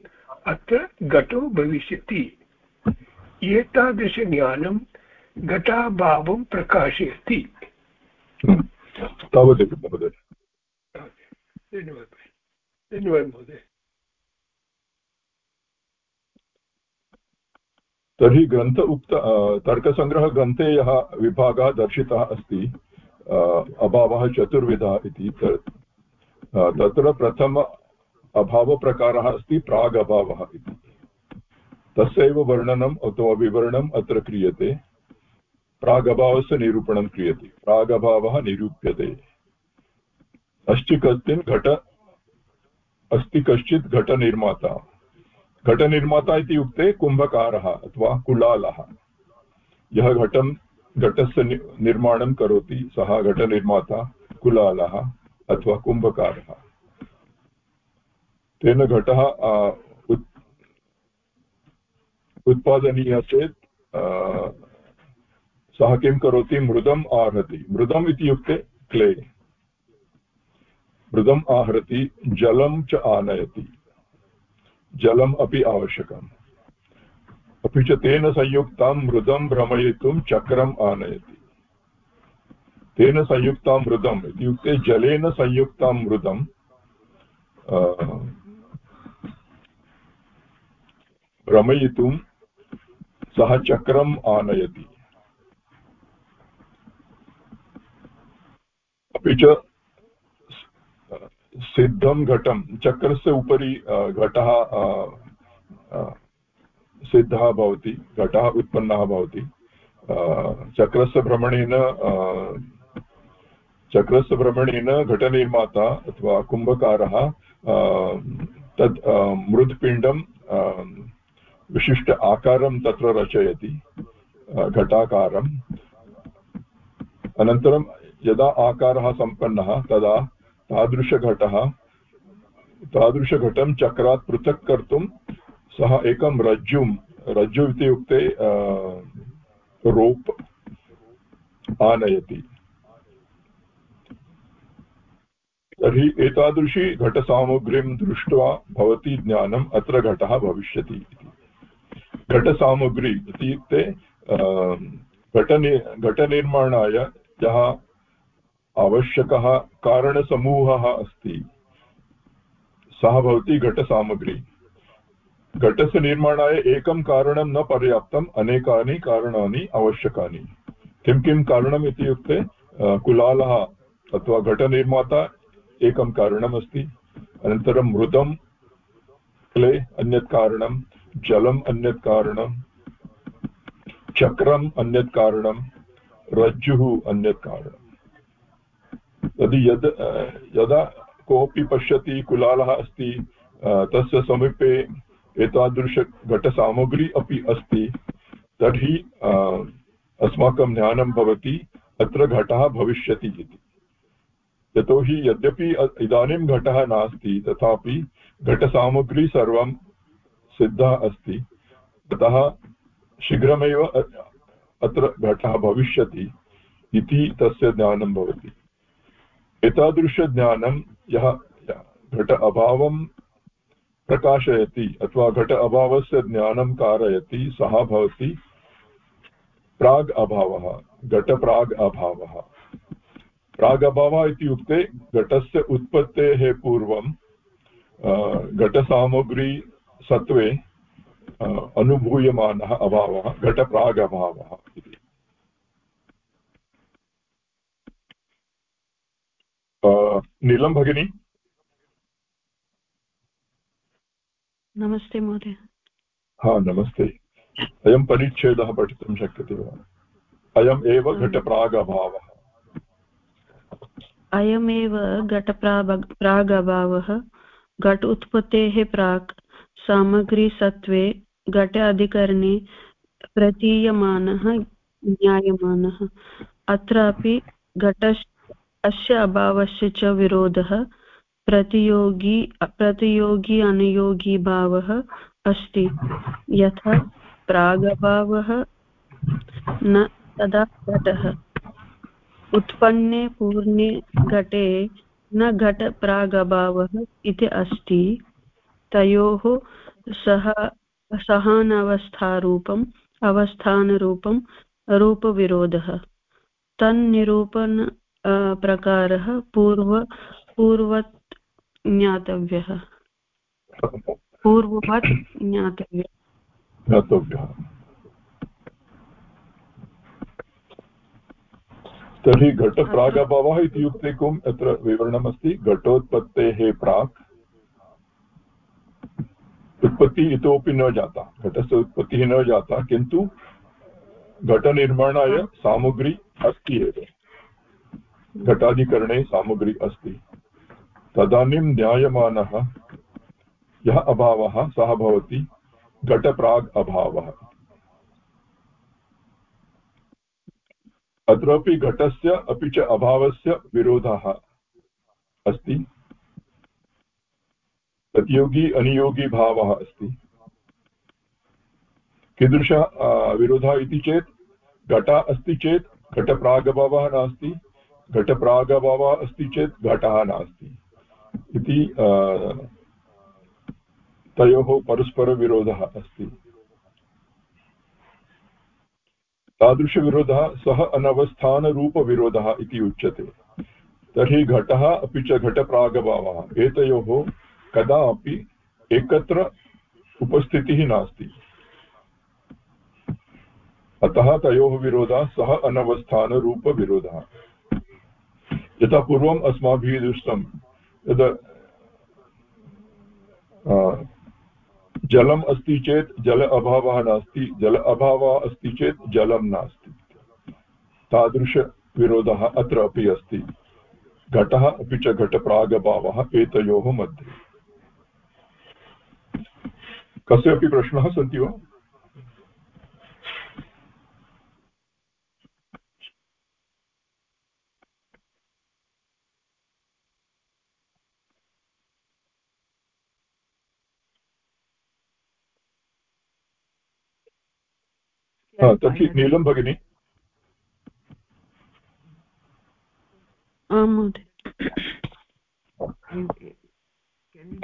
अत्र घटो भविष्यति। एतादृशज्ञानं घटाभावं प्रकाशयति। धन्यवादः। धन्यवादः महोदय। तर्हि ग्रन्थ उक्त तर्कसङ्ग्रहग्रन्थे यः विभागः दर्शितः अस्ति अभावः चतुर्विधः इति तत्र प्रथम अभावप्रकारः अस्ति प्राग् अभावः इति। तस्यैव वर्णनम् अथवा विवरणम् अत्र क्रियते। प्रागभावस्य निरूपणं क्रियते। प्रागभावः निरूप्यते। अस्ति कश्चित् घट, अस्ति कश्चित् घटनिर्माता। घटनिर्माता इत्युक्ते कुम्भकारः अथवा कुलालः। यः घटं घटस्य निर्माणं करोति, सः घटनिर्माता, कुलालः अथवा कुम्भकारः। तेन घटः उत्पादनीयः चेत् सः किं करोति? मृदम् आहरति। मृदम् इत्युक्ते क्ले। मृदम् आहरति, जलं च आनयति। जलम् अपि आवश्यकम्। अपि च तेन संयुक्तं मृदं भ्रमयितुं चक्रम् आनयति। तेन संयुक्तां मृदम् इत्युक्ते जलेन संयुक्तां मृदं भ्रमयितुं सः चक्रम् आनयति। अपि च सिद्धं घटं चक्रस्य उपरि घटः सिद्धः भवति, घटः उत्पन्नः भवति। चक्रस्य भ्रमणेन चक्रस्य भ्रमणेन घटनिर्माता अथवा कुम्भकारः तत् मृत्पिण्डं विशिष्ट आकारं तत्र रचयति घटाकारम् अनन्तरं यदा आकारः सम्पन्नः, तदा तादृशघटः। तादृशघटं चक्रात् पृथक् कर्तुं सः एकं रज्जुं रज्जु इत्युक्ते रोप् आनयति। तर्हि एतादृशी घटसामग्रीं दृष्ट्वा भवती ज्ञानम्, अत्र घटः भविष्यति इति। घटसामग्री इत्युक्ते घटनि, घटनिर्माणाय यः आवश्यकः कारणसमूहः अस्ति। सः भवति घटसामग्री। घटस्य निर्माणाय एकं कारणं न पर्याप्तम्, अनेकानि कारणानि आवश्यकानि। किं किं कारणम् इत्युक्ते कुलालः अथवा घटनिर्माता एकं कारणमस्ति अनन्तरं मृदं क्ले अन्यत् कारणं, जलम् अन्यत् कारणं, चक्रम् अन्यत् कारणं, रज्जुः अन्यत् कारणं यदि यद् यदा कोऽपि पश्यति, कुलालः अस्ति तस्य समीपे एतादृशघटसामग्री अपि अस्ति, तर्हि अस्माकं ज्ञानं भवति, अत्र घटः भविष्यति इति। यतोहि यद्यपि इदानीं घटः नास्ति, तथापि घटसामग्री सर्वं सिद्धः अस्ति, अतः शीघ्रमेव अत्र घटः भविष्यति इति तस्य ज्ञानं भवति। एतादृशज्ञानं यः घट अभावं प्रकाशयति अथवा घट अभावस्य ज्ञानं कारयति, सः भवति प्राग् अभावः घटप्राग् अभावः। प्रागभावः इत्युक्ते घटस्य उत्पत्तेः पूर्वं घटसामग्री सत्त्वे अनुभूयमानः अभावः घटप्रागभावः इति। नीलं भगिनी। नमस्ते महोदय। हा नमस्ते। अयं परिच्छेदः पठितुं शक्यते वा? अयम् एव घटप्रागभावः। अयमेव घटप्राग प्रागभावः। घट उत्पत्तेः प्राक् सामग्रीसत्त्वे घट अधिकरणे प्रतीयमानः ज्ञायमानः अत्रापि घटस् अस्य अभावस्य च विरोधः प्रतियोगी प्रतियोगी अनुयोगी भावः अस्ति। यथा प्रागभावः न तदा घटः। उत्पन्ने पूर्णे घटे न घटप्रागभावः इति अस्ति। तयोः सह, सहानवस्थारूपम् अवस्थानरूपं रूपविरोधः। तन्निरूपण प्रकारः पूर्व, पूर्वत् ज्ञातव्यः। पूर्ववत् ज्ञातव्यः। तर्हि घटप्रागभावः इत्युक्ते किम् अत्र विवरणमस्ति, घटोत्पत्तेः प्राक्। उत्पत्तिः इतोपि न जाता, घटस्य उत्पत्तिः न जाता, किन्तु घटनिर्माणाय सामग्री अस्ति एव। घटाधिकरणे सामग्री अस्ति। तदानीं ज्ञायमानः यः अभावः, सः भवति घटप्राग् अभावः। अत्रापि घटस्य अपि च अभावस्य विरोधः अस्ति। प्रतियोगी अनियोगी भावः अस्ति। कीदृशः विरोधः इति चेत्, घटः अस्ति चेत् घटप्रागभावः नास्ति। घटप्रागभावः अस्ति चेत् घटः नास्ति। इति तयोः परस्परविरोधः अस्ति। तादृशविरोधः सः अनवस्थानरूपविरोधः इति उच्यते। तर्हि घटः अपि च घटप्रागभावः। एतयोः कदापि एकत्र उपस्थितिः नास्ति। अतः तयोः विरोधः सः अनवस्थानरूपविरोधः। यथा पूर्वम् अस्माभिः दृष्टं यद् जलम् अस्ति चेत् जल अभावः नास्ति जल अभावः अस्ति चेत् जलं नास्ति तादृशविरोधः अत्र अपि अस्ति घटः अपि च घटप्रागभावः एतयोः मध्ये कस्यापि प्रश्नः सन्ति वा तर्हि नीलं भगिनी। आं महोदय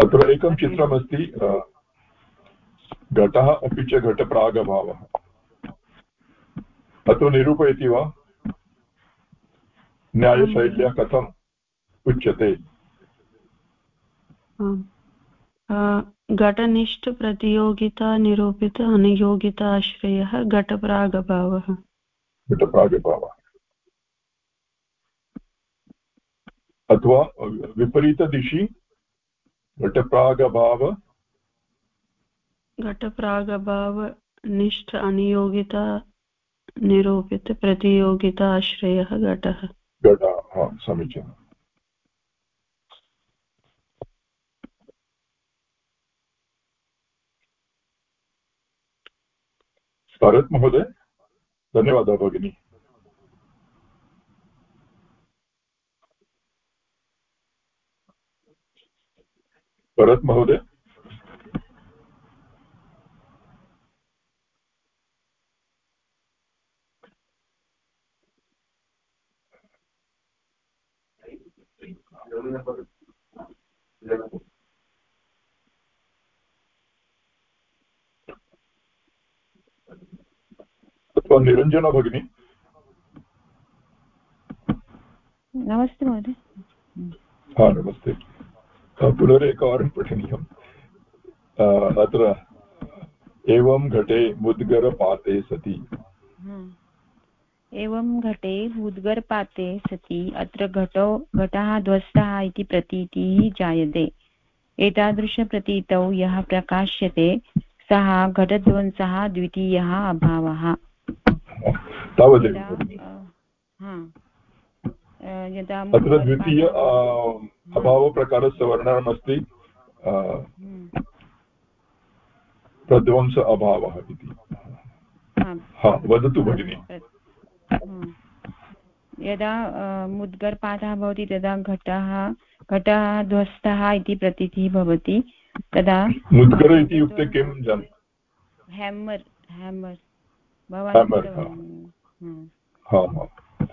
अत्र एकं चित्रमस्ति घटः अपि च घटप्रागभावः अत्र निरूपयति वा? न्यायशैल्या कथम् उच्यते। घटनिष्ठप्रतियोगिता निरूपित अनियोगिताश्रयः घटप्रागभावः। घटप्रागभावः। अथवा विपरीतदिशि घटप्रागभाव। निष्ठ अनियोगिता निरूपित प्रतियोगिताश्रयः घटः। घटः समीचीनम्। भरत् महोदय धन्यवादः भगिनी। भरत् महोदय अथवा निरञ्जना भगिनी। नमस्ते महोदय। हा नमस्ते। पुनरेकवारं पठनीयम् अत्र एवं घटे मुद्गरपाते सति। एवं घटे मुद्गरपाते सति अत्र घटो घटः ध्वस्तः इति प्रतीतिः जायते। एतादृशप्रतीतौ यः प्रकाश्यते सः घटध्वंसः द्वितीयः अभावः। तावदेव। यदा अत्र द्वितीय अभावप्रकारस्य वर्णनमस्ति प्रध्वंस अभावः इति। वदतु भगिनि। यदा मुद्गर्पातः भवति तदा घटः घटः ध्वस्तः इति प्रतीतिः भवति। तदा मुद्गर इति युक्ते किं जान् हेमर् हेमर्।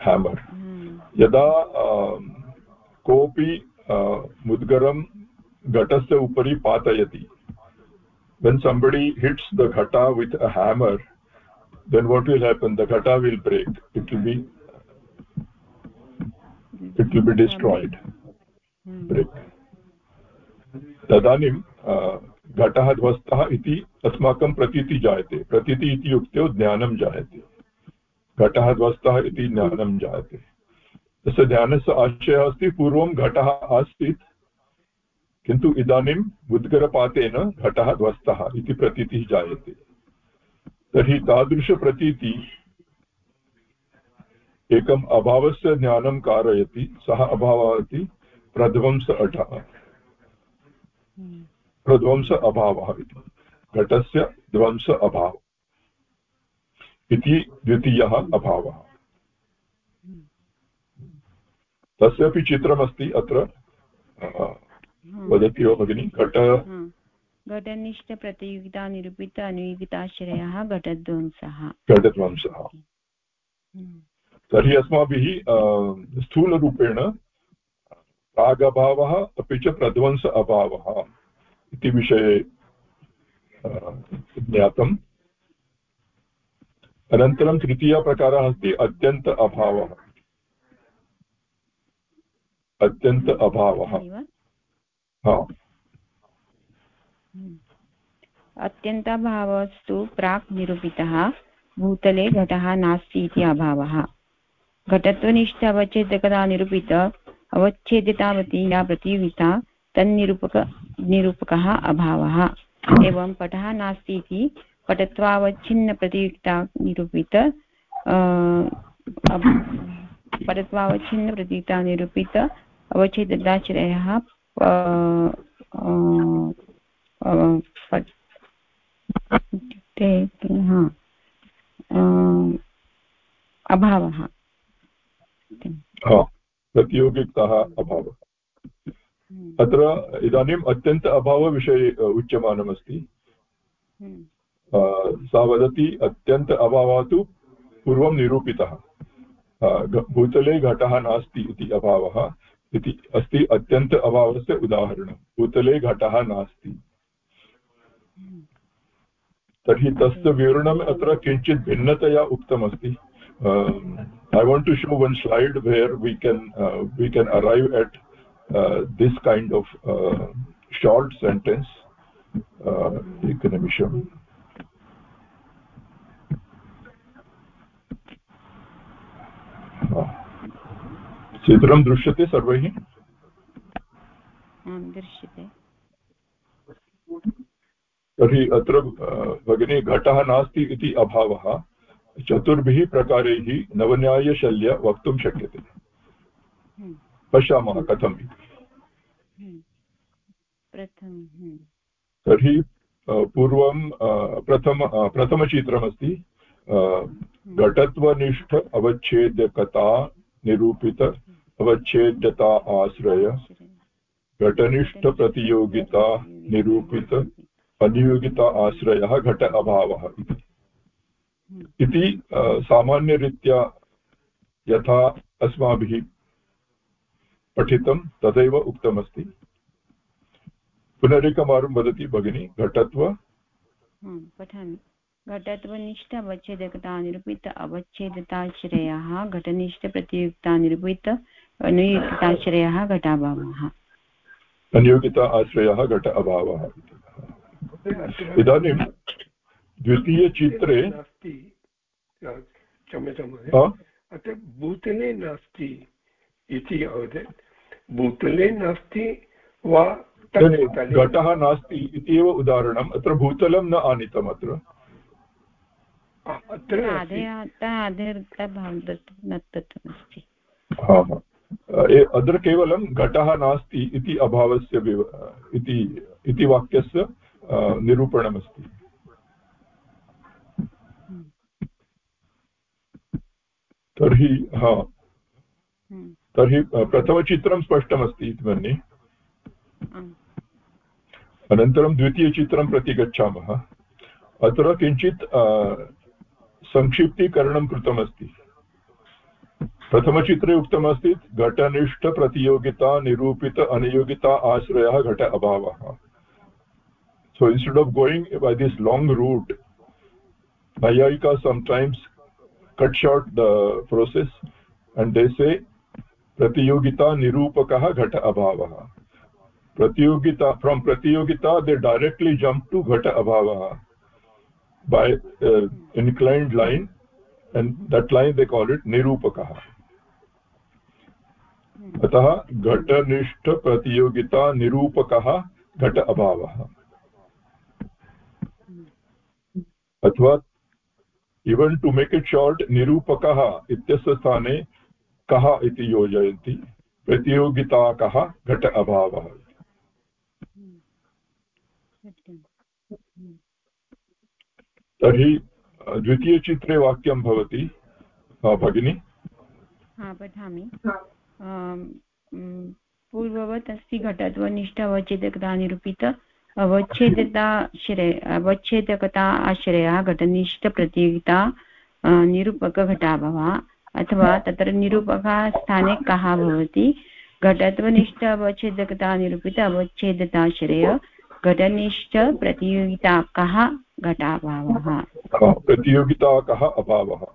हेमर् यदा कोऽपि मुद्गरं घटस्य उपरि पातयति वेन् सम्बडि हिट्स् द घटा with a hammer then what will happen the घटा will break it will be it will be destroyed break तदानीं घटः ध्वस्तः इति अस्माकं प्रतीतिः जायते। प्रतीतिः इति युक्तौ ज्ञानं जायते। घटः ध्वस्तः इति ज्ञानं जायते। तस्य ज्ञानस्य आशयः अस्ति, पूर्वं घटः आसीत्, किन्तु इदानीं मुद्गरपातेन घटः ध्वस्तः इति प्रतीतिः जायते। तर्हि तादृशप्रतीति एकम् अभावस्य ज्ञानं कारयति, सः अभावः इति प्रध्वंस अटः। प्रध्वंस अभावः इति घटस्य ध्वंस अभावः इति द्वितीयः अभावः। तस्यापि चित्रमस्ति अत्र। वदति वा भगिनि घट। घटनिष्ठप्रतियोगिता निरूपित अनुयोगिताश्रयः घटध्वंसः। घटध्वंसः। तर्हि अस्माभिः स्थूलरूपेण प्रागभावः अपि च प्रध्वंस अभावः। इति विषये ज्ञातम्। अनन्तरं तृतीयप्रकारः अस्ति अत्यन्त अभावः। अत्यन्त अभावः। हा। अत्यन्ताभावस्तु प्राक् निरूपितः भूतले घटः नास्ति इति अभावः। घटत्वनिष्ठ अवच्छेदकता निरूपित अवच्छेद्यतावती या प्रतियोगिता तन्निरूपक निरूपकः अभावः एवं पटः नास्ति इति पटत्वावच्छिन्नप्रतियोगिता निरूपित पटत्वावच्छिन्नप्रतियोगिता निरूपित अवच्छेदताश्रयः इत्युक्ते अभावः प्रतियोगिकः अभावः। अत्र इदानीम् अत्यन्त अभावविषये उच्यमानमस्ति। हम्म। सा वदति अत्यन्त अभावः तु पूर्वं निरूपितः। भूतले घटः नास्ति इति अभावः इति अस्ति अत्यन्त अभावस्य उदाहरणं। भूतले घटः नास्ति। तर्हि तस्य विवरणम् अत्र किञ्चित् भिन्नतया उक्तमस्ति। I want to show one slide where we can we can arrive at this kind of short sentence एकनिमिषम् चित्रं दृश्यते सर्वैः? दृश्यते। तर्हि अत्र भगिनी घटः नास्ति इति अभावः। चतुर्भिः प्रकारैः नवन्यायशल्य वक्तुं शक्यते। हम्म। पश्यामः कथम् इति। हम्म। तर्हि पूर्वं प्रथम प्रथमचित्रमस्ति हम्म। घटत्वनिष्ठ अवच्छेद्यकता निरूपित अवच्छेद्यता आश्रय घटनिष्ठप्रतियोगिता निरूपित अनियोगिता आश्रयः घट अभावः इति सामान्यरीत्या यथा अस्माभिः पठितं तदैव उक्तमस्ति। पुनरेकवारं वदति भगिनी घटत्व। पठामि। घटत्वनिष्ठ अवच्छेदकता निरूपित अवच्छेदताश्रयः घटनिष्ठप्रतियुक्ता निरूपित अनुयुक्ताश्रयः घटाभावः। अनियोगिता आश्रयः घट अभावः। इदानीं द्वितीयचित्रे क्षम्यतां महोदय अत्र भूतले नास्ति। इति अवदत् भूतले नास्ति वा घटः नास्ति इति एव उदाहरणम्। अत्र भूतलं न आनीतम् अत्र। अत्र केवलं घटः नास्ति इति अभावस्य इति वाक्यस्य निरूपणमस्ति। तर्हि हा। हम्म। तर्हि प्रथमचित्रं स्पष्टमस्ति इति मन्ये। अनन्तरं द्वितीयचित्रं प्रति गच्छामः। अत्र किञ्चित् संक्षिप्तीकरणं कृतमस्ति। प्रथमचित्रे उक्तमस्ति घटनिष्ठप्रतियोगिता निरूपित अनियोगिता आश्रयः घट अभावः। So instead of going by this long route nayayika sometimes cut short the process and they say प्रतियोगिता निरूपक घट अभाव। प्रतियोगिता फ्रॉम प्रतियोगिता दे डायरेक्टली जंप टू घट अभाव। By inclined line and that line they call it निरूपकः। अतः घटनिष्ठ प्रतियोगिता निरूपक घट अभाव। अथवा even to make it short निरूपक इत स्थाने कः इति योजयन्ति प्रतियोगिता कः घट अभावः तर्हि द्वितीयचित्रे वाक्यं भवति भगिनि? पठामि। पूर्ववत् अस्ति घटत्वनिष्ठवचेदकता निरूपित अवच्छेदताश्रय अवच्छेदकता आश्रयः घटनिष्ठप्रतियोगिता निरूपकघटाभवः। अथवा तत्र निरूपकः स्थाने कः भवति? घटत्वनिष्ठ अवच्छेदकता निरूपित अवच्छेदताश्रय घटनिष्ठ प्रतियोगिता कः? घटाभावः। प्रतियोगिता कः? अभावः।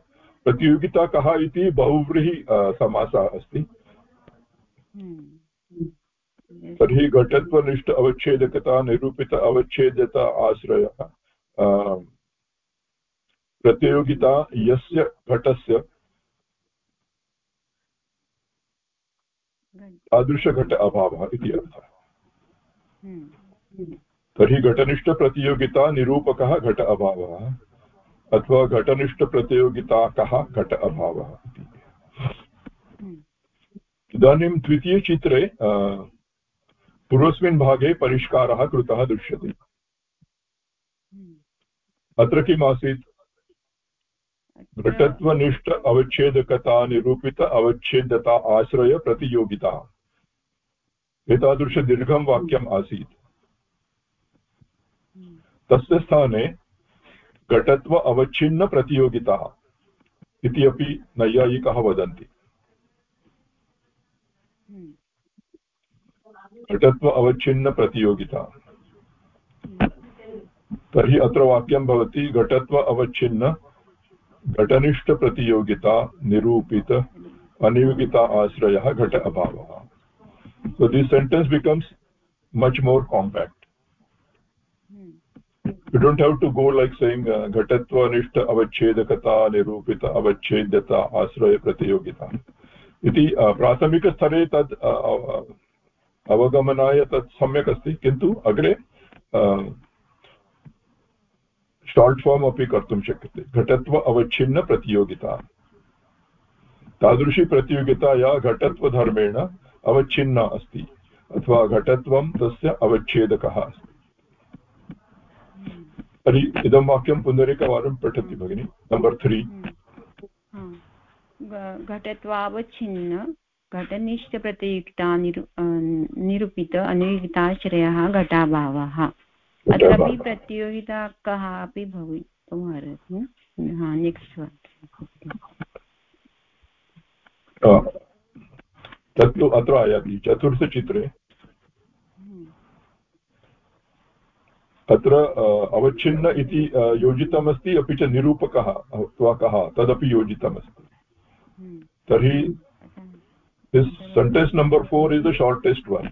प्रतियोगिता कः इति बहुव्रीहि समासः अस्ति। हम्म। तर्हि घटत्वनिष्ठ अवच्छेदकता निरूपित अवच्छेदता आश्रयः। प्रतियोगिता यस्य घटस्य तादृशघट अभावः इति अर्थः। हम्म। तर्हि घटनिष्ठप्रतियोगिता निरूपकः घट अभावः अथवा घटनिष्ठप्रतियोगिता कः घट अभावः हम्म। इदानीं द्वितीयचित्रे पूर्वस्मिन् भागे परिष्कारः कृतः दृश्यते। अत्र किम् आसीत्? घटत्वनिष्ठ अवच्छेदकता, निरूपित अवच्छेदता आश्रय प्रतियोगिता। एतादृशदीर्घं वाक्यम् आसीत्। तस्य स्थाने घटत्व अवच्छिन्नप्रतियोगिता इति अपि नैयायिकाः वदन्ति। घटत्व अवच्छिन्नप्रतियोगिता तर्हि अत्र वाक्यं भवति घटत्व अवच्छिन्न घटनिष्ठ प्रतियोगिता, निरूपित, अनियोगिता आश्रय, घट अभाव। So this sentence becomes much more compact you don't have to go like saying घटत्व अनिष्ठ अवच्छेदकता निरूपित अवच्छेद्यता आश्रय प्रतियोगिता इति प्राथमिकस्तरे तद् अवगमनाय तत् सम्यक् अस्ति किन्तु अग्रे शार्ट् फार्म् अपि कर्तुं शक्यते। घटत्व अवच्छिन्नप्रतियोगिता तादृशी प्रतियोगिता या घटत्वधर्मेण अवच्छिन्ना अस्ति, अथवा घटत्वं तस्य अवच्छेदकः अस्ति। तर्हि इदं वाक्यं पुनरेकवारं पठति भगिनि। नम्बर् त्री घटत्वावच्छिन्न, घटनिष्ठप्रतियुक्ता निरु निरूपित अनियुक्ताश्रयः घटाभावः। अत्रापि प्रतियोगिता कः अपि भवितुमर्हति हा नेक्स्ट् तत्तु अत्र आयाति चतुर्थचित्रे अत्र अवच्छिन्न इति योजितमस्ति अपि च निरूपकः अथवा कः तदपि योजितमस्ति। तर्हि sentence number 4 is the shortest one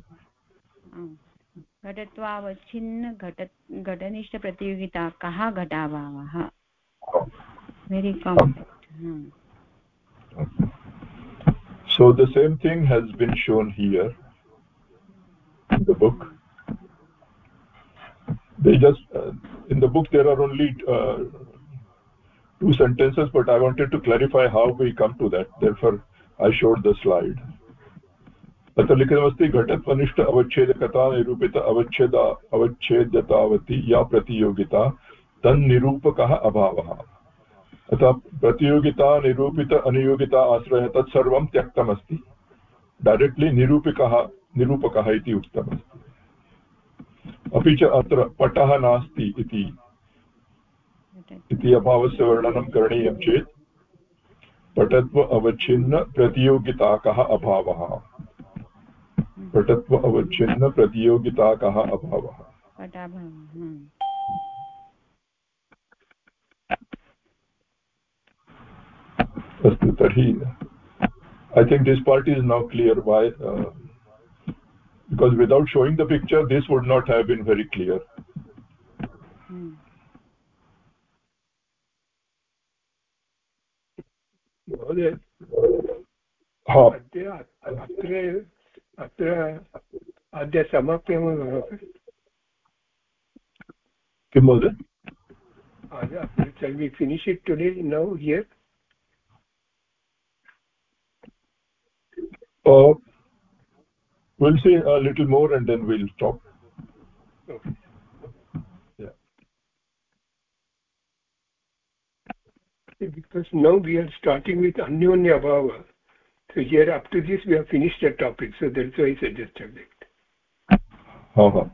घटत्वावच्छिन्न घट घटनिष्ठप्रतियोगिता कः घटाभावः very compact so the same thing has been shown here in the book they just uh, in the book there are only uh, two sentences but i wanted to clarify how we come to that therefore i showed the slide तत्र लिखितमस्ति घटत्वनिष्ठ अवच्छेदकता निरूपित अवच्छेद अवच्छेद्यतावती या प्रतियोगिता तन्निरूपकः अभावः। अतः प्रतियोगिता निरूपित अनियोगिता आश्रयः तत्सर्वं त्यक्तमस्ति। डैरेक्ट्लि निरूपिकः, निरूपकः इति उक्तमस्ति। अपि च अत्र पटः नास्ति इति। इति अभावस्य वर्णनं करणीयं चेत् पटत्व अवच्छिन्न प्रतियोगिता कः अभावः। पटत्व अवच्छिन्न प्रतियोगिता कः अभावः? हम्म। अस्तु तर्हि I think this part is now clear why because without showing the picture this would not have been very clear अत्र अत्र अद्य समाप्यं किं महोदय shall we finish it today now here uh, we'll say a little more and then we'll stop okay. yeah because now we are starting with anyonya bhava so here up to this we have finished the topic so that's why i suggested that uh -huh.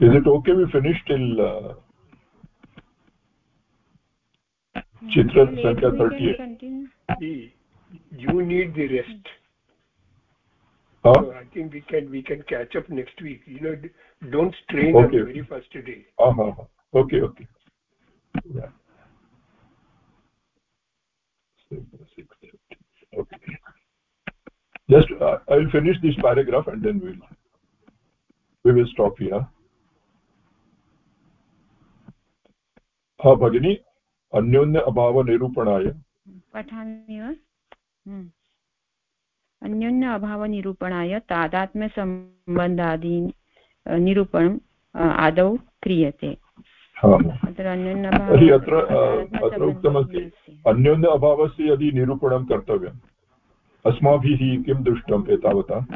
is it okay we finish till uh, chitra sankhya 38 you need the rest Huh? So I think we can we can catch up next week. You know, don't strain Okay. on the very first day. uh-huh. okay okay yeah Six, six, okay. Just uh, i will finish this paragraph and then we'll we will stop here. हा भगिनी अन्योन्य अभावनिरूपणाय पठामि वा? हम्म। अन्योन्य अभावनिरूपणाय तादात्म्यसम्बन्धादि निरूपणम् आदौ क्रियते। तर्हि अभावः अत्र अत्र उक्तमस्ति। अन्योन्य अभावस्य यदि निरूपणं कर्तव्यम् अस्माभिः किं दृष्टम् एतावता?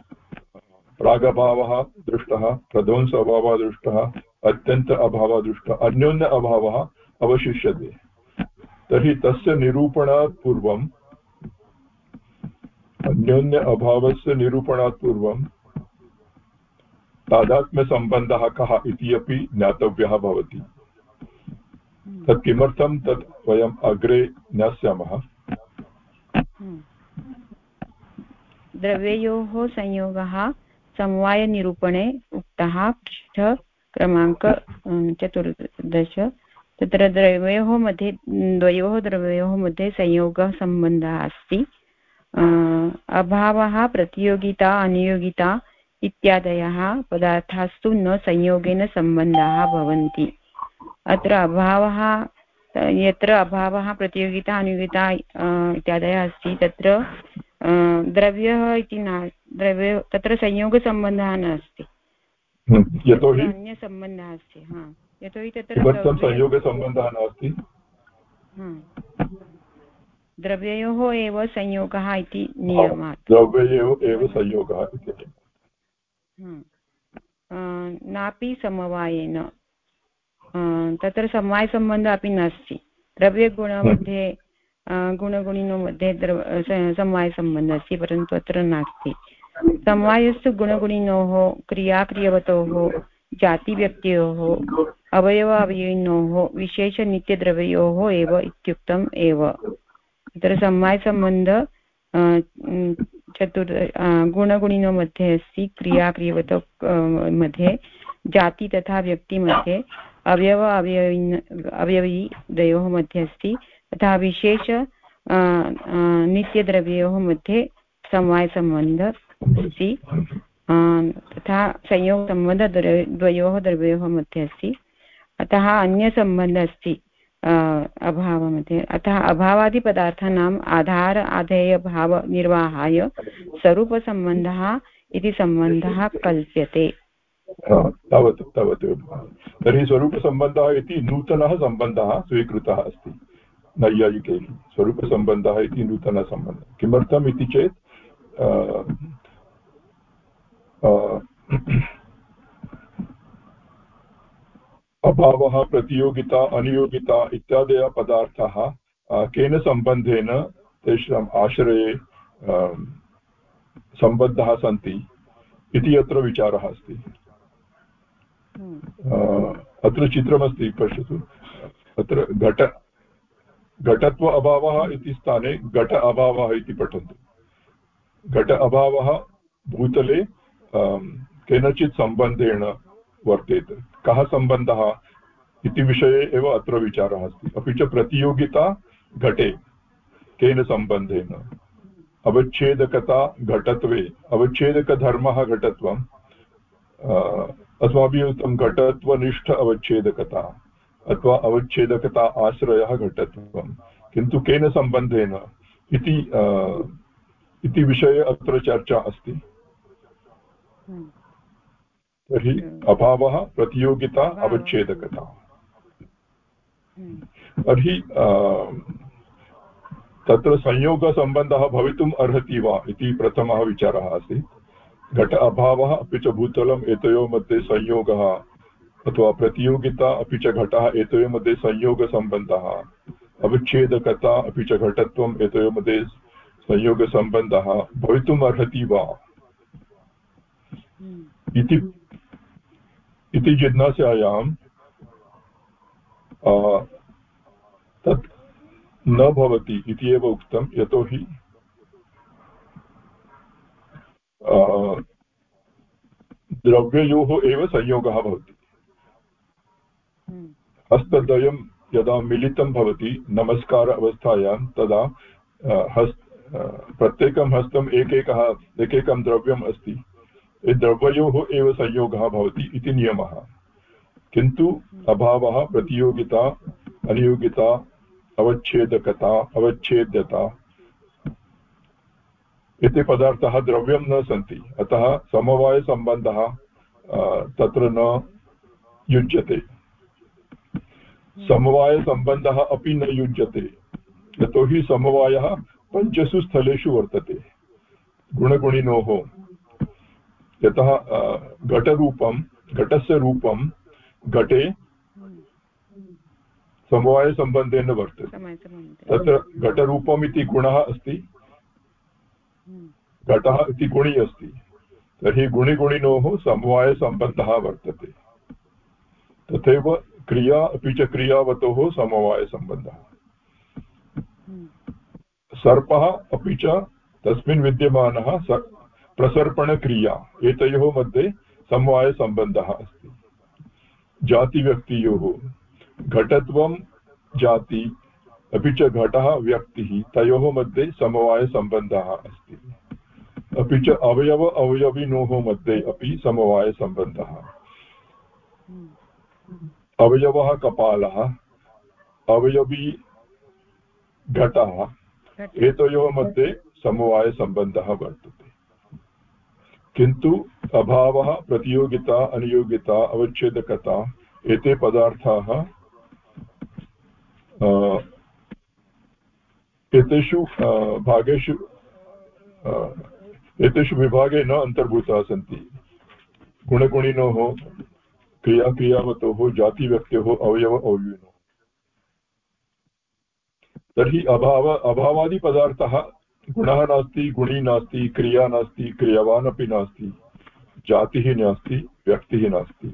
प्रागभावः दृष्टः प्रध्वंस अभावः दृष्टः अत्यन्त अभावः दृष्टः अन्योन्य अभावः अवशिष्यते। तर्हि तस्य निरूपणात् पूर्वम् अन्योन्य अभावस्य निरूपणात् पूर्वं तादात्म्यसम्बन्धः कः इति अपि ज्ञातव्यः भवति। तत् किमर्थं तत् वयम् अग्रे ज्ञास्यामः। हम्म। द्रव्ययोः संयोगः समवायनिरूपणे उक्तः पृष्ठ क्रमाङ्क अं, चतुर्दश। तत्र द्रव्ययोः मध्ये द्वयोः द्रव्ययोः मध्ये संयोगः सम्बन्धः अस्ति। अभावः प्रतियोगिता अनियोगिता इत्यादयः पदार्थास्तु न संयोगेन सम्बन्धाः भवन्ति। अत्र अभावः यत्र अभावः प्रतियोगिता अनियोगिता इत्यादयः अस्ति तत्र द्रव्यः इति न द्रव्य तत्र संयोगसम्बन्धः नास्ति। अन्यसम्बन्धः अस्ति हा। यतोहि तत्र संयोगसम्बन्धः नास्ति? द्रव्ययोः एव संयोगः इति एव संयोगः। अ, नापि समवायेन। तत्र समवायसम्बन्धः अपि नास्ति। द्रव्यगुणमध्ये गुणगुणिनो मध्ये समवायसम्बन्धः अस्ति, परन्तु अत्र नास्ति। समवायस्तु गुणगुणिनोः, क्रियाक्रियवतोः, जातिव्यक्तयोः, अवयव अवयविनोः विशेषनित्यद्रव्ययोः एव इत्युक्तम् एव। तत्र समवायसम्बन्ध चतुर् गुणगुणिनो मध्ये अस्ति क्रियाक्रियवत मध्ये, जाति तथा व्यक्तिमध्ये। अवयव, अवयविन, अवयवी द्वयोः मध्ये अस्ति। तथा विशेष नित्यद्रव्ययोः मध्ये समवायसम्बन्ध अस्ति। तथा संयोगसम्बन्ध द्वयोः द्रव्ययोः मध्ये अस्ति। अतः अन्यसम्बन्धः अस्ति अभावमध्ये। अतः अभावादिपदार्थानाम् आधार, आधेयभावनिर्वाहाय स्वरूपसम्बन्धः इति सम्बन्धः कल्प्यते। तावत् तावत् तर्हि स्वरूपसम्बन्धः इति नूतनः सम्बन्धः स्वीकृतः अस्ति। नैयायिकैः स्वरूपसम्बन्धः इति नूतनः सम्बन्धः। किमर्थम् इति चेत् अभावः, प्रतियोगिता, अनियोगिता इत्यादयः पदार्थाः केन सम्बन्धेन तेषाम् आश्रये सम्बद्धाः सन्ति इति अत्र विचारः अस्ति। अत्र चित्रमस्ति पश्यतु। अत्र घट घटत्व अभावः इति स्थाने घट अभावः इति पठन्तु। घट अभावः भूतले केनचित् सम्बन्धेन वर्तेते। कः सम्बन्धः इति विषये एव अत्र विचारः अस्ति। अपि च प्रतियोगिता घटे केन सम्बन्धेन? अवच्छेदकता घटत्वे अवच्छेदकधर्मः घटत्वम् अ, अस्माभिः उक्तं घटत्वनिष्ठ अवच्छेदकता अथवा अवच्छेदकता आश्रयः घटत्वं। किन्तु केन सम्बन्धेन? इति इति विषये अत्र चर्चा अस्ति। तर्हि अभावः प्रतियोगिता अवच्छेदकता। हम्म। तर्हि तत्र संयोगसम्बन्धः भवितुम् अर्हति वा इति प्रथमः विचारः आसीत्। घट अभावः अपि च भूतलम् एतयोः मध्ये संयोगः अथवा प्रतियोगिता अपि च घटः एतयोः मध्ये संयोगसम्बन्धः अविच्छेदकता अपि च घटत्वम् एतयोः मध्ये संयोगसम्बन्धः भवितुम् अर्हति वा हम्म। इति इति जिज्ञासायां तत् न भवति इति एव उक्तं यतोहि द्रव्ययोः एव संयोगः भवति। हम्म। हस्तद्वयं यदा मिलितं भवति नमस्कार अवस्थायां तदा हस् प्रत्येकं हस्तम् एकैकः एकैकं द्रव्यम् अस्ति। द्रव्ययोः एव संयोगः भवति इति नियमः। किन्तु अभावः प्रतियोगिता अनियोगिता अवच्छेदकता अवच्छेद्यता एते पदार्थाः द्रव्यं न सन्ति। अतः समवायसम्बन्धः तत्र न युज्यते। समवायसम्बन्धः अपि न युज्यते। यतोहि समवायः पञ्चसु स्थलेषु वर्तते। गुणगुणिनोः। यतः घटरूपं घटस्य रूपं घटे समवायसम्बन्धेन वर्तते। तत्र घटरूपम् इति गुणः अस्ति। घटः इति गुणि अस्ति। तर्हि गुणिगुणिनोः समवायसम्बन्धः वर्तते। तथैव क्रिया अपि च क्रियावतोः समवायसम्बन्धः सर्पः अपि च तस्मिन् विद्यमानः प्रसर्पणक्रिया, एतयोः मध्ये समवायसम्बन्धः अस्ति। जातिव्यक्तियोः, घटत्वं जाति अपि च घटः व्यक्तिः तयोः मध्ये समवायसम्बन्धः अस्ति। अपि च अवयव अवयविनोः मध्ये अपि समवायसम्बन्धः अवयवः कपालः अवयवी घटः एतयोः मध्ये समवायसम्बन्धः वर्तते। किन्तु अभावः प्रतियोगिता अनियोगिता अवच्छेदकता एते पदार्थाः एतेषु भागेषु एतेषु विभागे न अन्तर्भूताः सन्ति। गुणगुणिनोः क्रियाक्रियावतोः जातिव्यक्त्योः अवयव अवयविनोः। तर्हि अभाव, अभावादिपदार्थः गुणः नास्ति, गुणी नास्ति, क्रिया नास्ति क्रियावान् अपि नास्ति, जातिः नास्ति, व्यक्तिः नास्ति,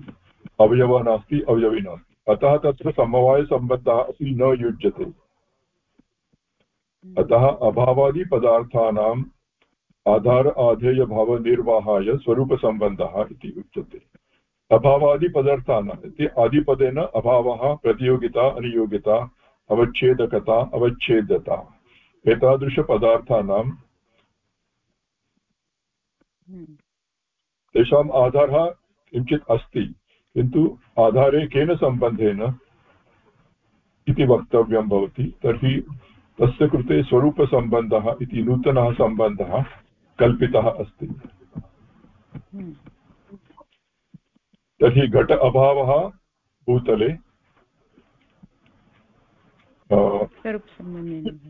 अवयवः नास्ति, अवयवी नास्ति। अतः तत्र समवायसम्बद्धः अपि न युज्यते। अतः अभावादिपदार्थानाम् आधार आधेयभावनिर्वाहाय स्वरूपसम्बन्धः इति उच्यते। अभावादिपदार्थानाम् इति आदिपदेन अभावः प्रतियोगिता अनियोगिता अवच्छेदकता अवच्छेदता एतादृशपदार्थानां तेषाम् आधारः किञ्चित् अस्ति किन्तु आधारे केन सम्बन्धेन इति वक्तव्यं भवति तर्हि तस्य कृते स्वरूपसम्बन्धः इति नूतनः सम्बन्धः कल्पितः अस्ति। तर्हि घट अभावः भूतले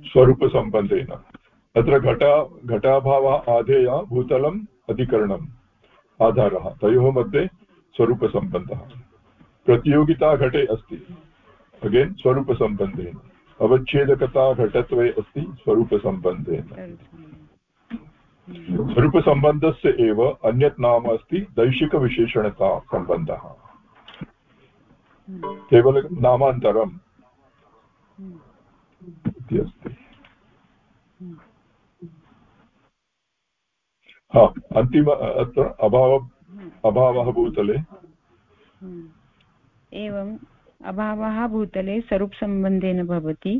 स्वरूपसम्बन्धेन। तत्र घट घटाभावः आधेय भूतलम् अधिकरणम् आधारः। तयोः मध्ये स्वरूपसम्बन्धः। प्रतियोगिता घटे अस्ति। अगेन् स्वरूपसम्बन्धेन। अवच्छेदकता घटत्वे अस्ति स्वरूपसम्बन्धेन। स्वरूपसम्बन्धस्य एव अन्यत् नाम अस्ति दैशिकविशेषणता सम्बन्धः। केवलं नामान्तरम् इति अस्ति। हा, अन्तिम, अत्र अभाव, अभावः भूतले। एवम् अभावः भूतले स्वरूपसम्बन्धेन भवति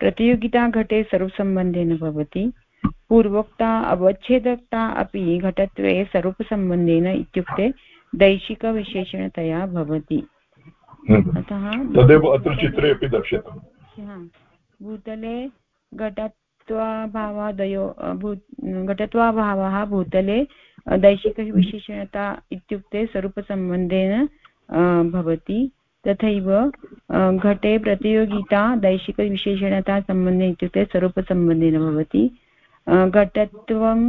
प्रतियोगिता घटे स्वरूपसम्बन्धेन भवति पूर्वोक्ता अवच्छेदकता अपि घटत्वे स्वरूपसम्बन्धेन इत्युक्ते दैशिकविशेषणतया भवति। हम्म। अतः तदेव अत्र चित्रे अपि दर्शितम् भूतले घटत्वाभावादयो भू घटत्वाभावः भूतले दैशिकविशेषणता इत्युक्ते स्वरूपसम्बन्धेन भवति। तथैव घटे प्रतियोगिता दैशिकविशेषणता सम्बन्धे इत्युक्ते स्वरूपसम्बन्धेन भवति। घटत्वं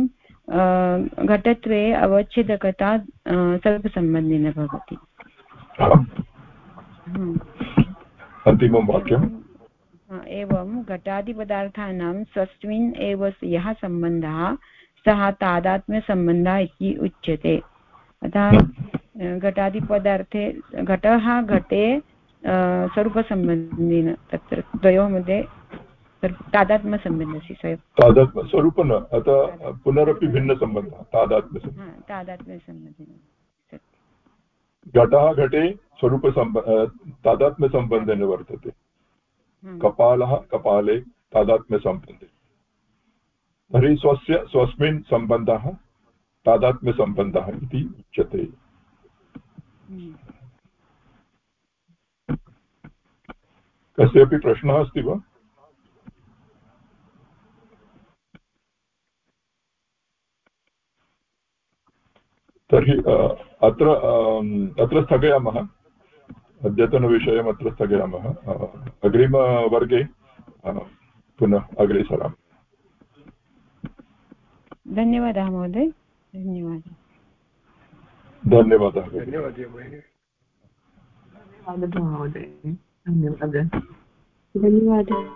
घटत्वे अवच्छेदकता स्वरूपसम्बन्धेन भवति। अन्तिमं वाक्यम्। एवं घटादिपदार्थानां स्वस्मिन् एव यः सम्बन्धः सः तादात्म्यसम्बन्धः इति उच्यते। अतः घटादिपदार्थे घटः घटे स्वरूपसम्बन्धेन तत्र द्वयोः मध्ये तादात्म्यसम्बन्धस्य स्वरूप न अतः पुनरपि भिन्नसम्बन्धः तादात्म्यसम्बन्धः। हा, तादात्म्यसम्बन्धेन घटः घटे स्वरूपसम्ब तादात्म्यसम्बन्धेन वर्तते। हम्म। कपालः कपाले तादात्म्यसम्बन्धे। तर्हि स्वस्य स्वस्मिन् सम्बन्धः तादात्म्यसम्बन्धः इति उच्यते। कस्यापि प्रश्नः अस्ति वा? तर्हि अत्र अत्र स्थगयामः। अद्यतनविषयम् अत्र स्थगयामः। अग्रिमवर्गे पुनः अग्रे सरामः धन्यवादः महोदय। धन्यवादः। धन्यवादः धन्यवादः भगिनि धन्यवादः महोदय। धन्यवादः धन्यवादः।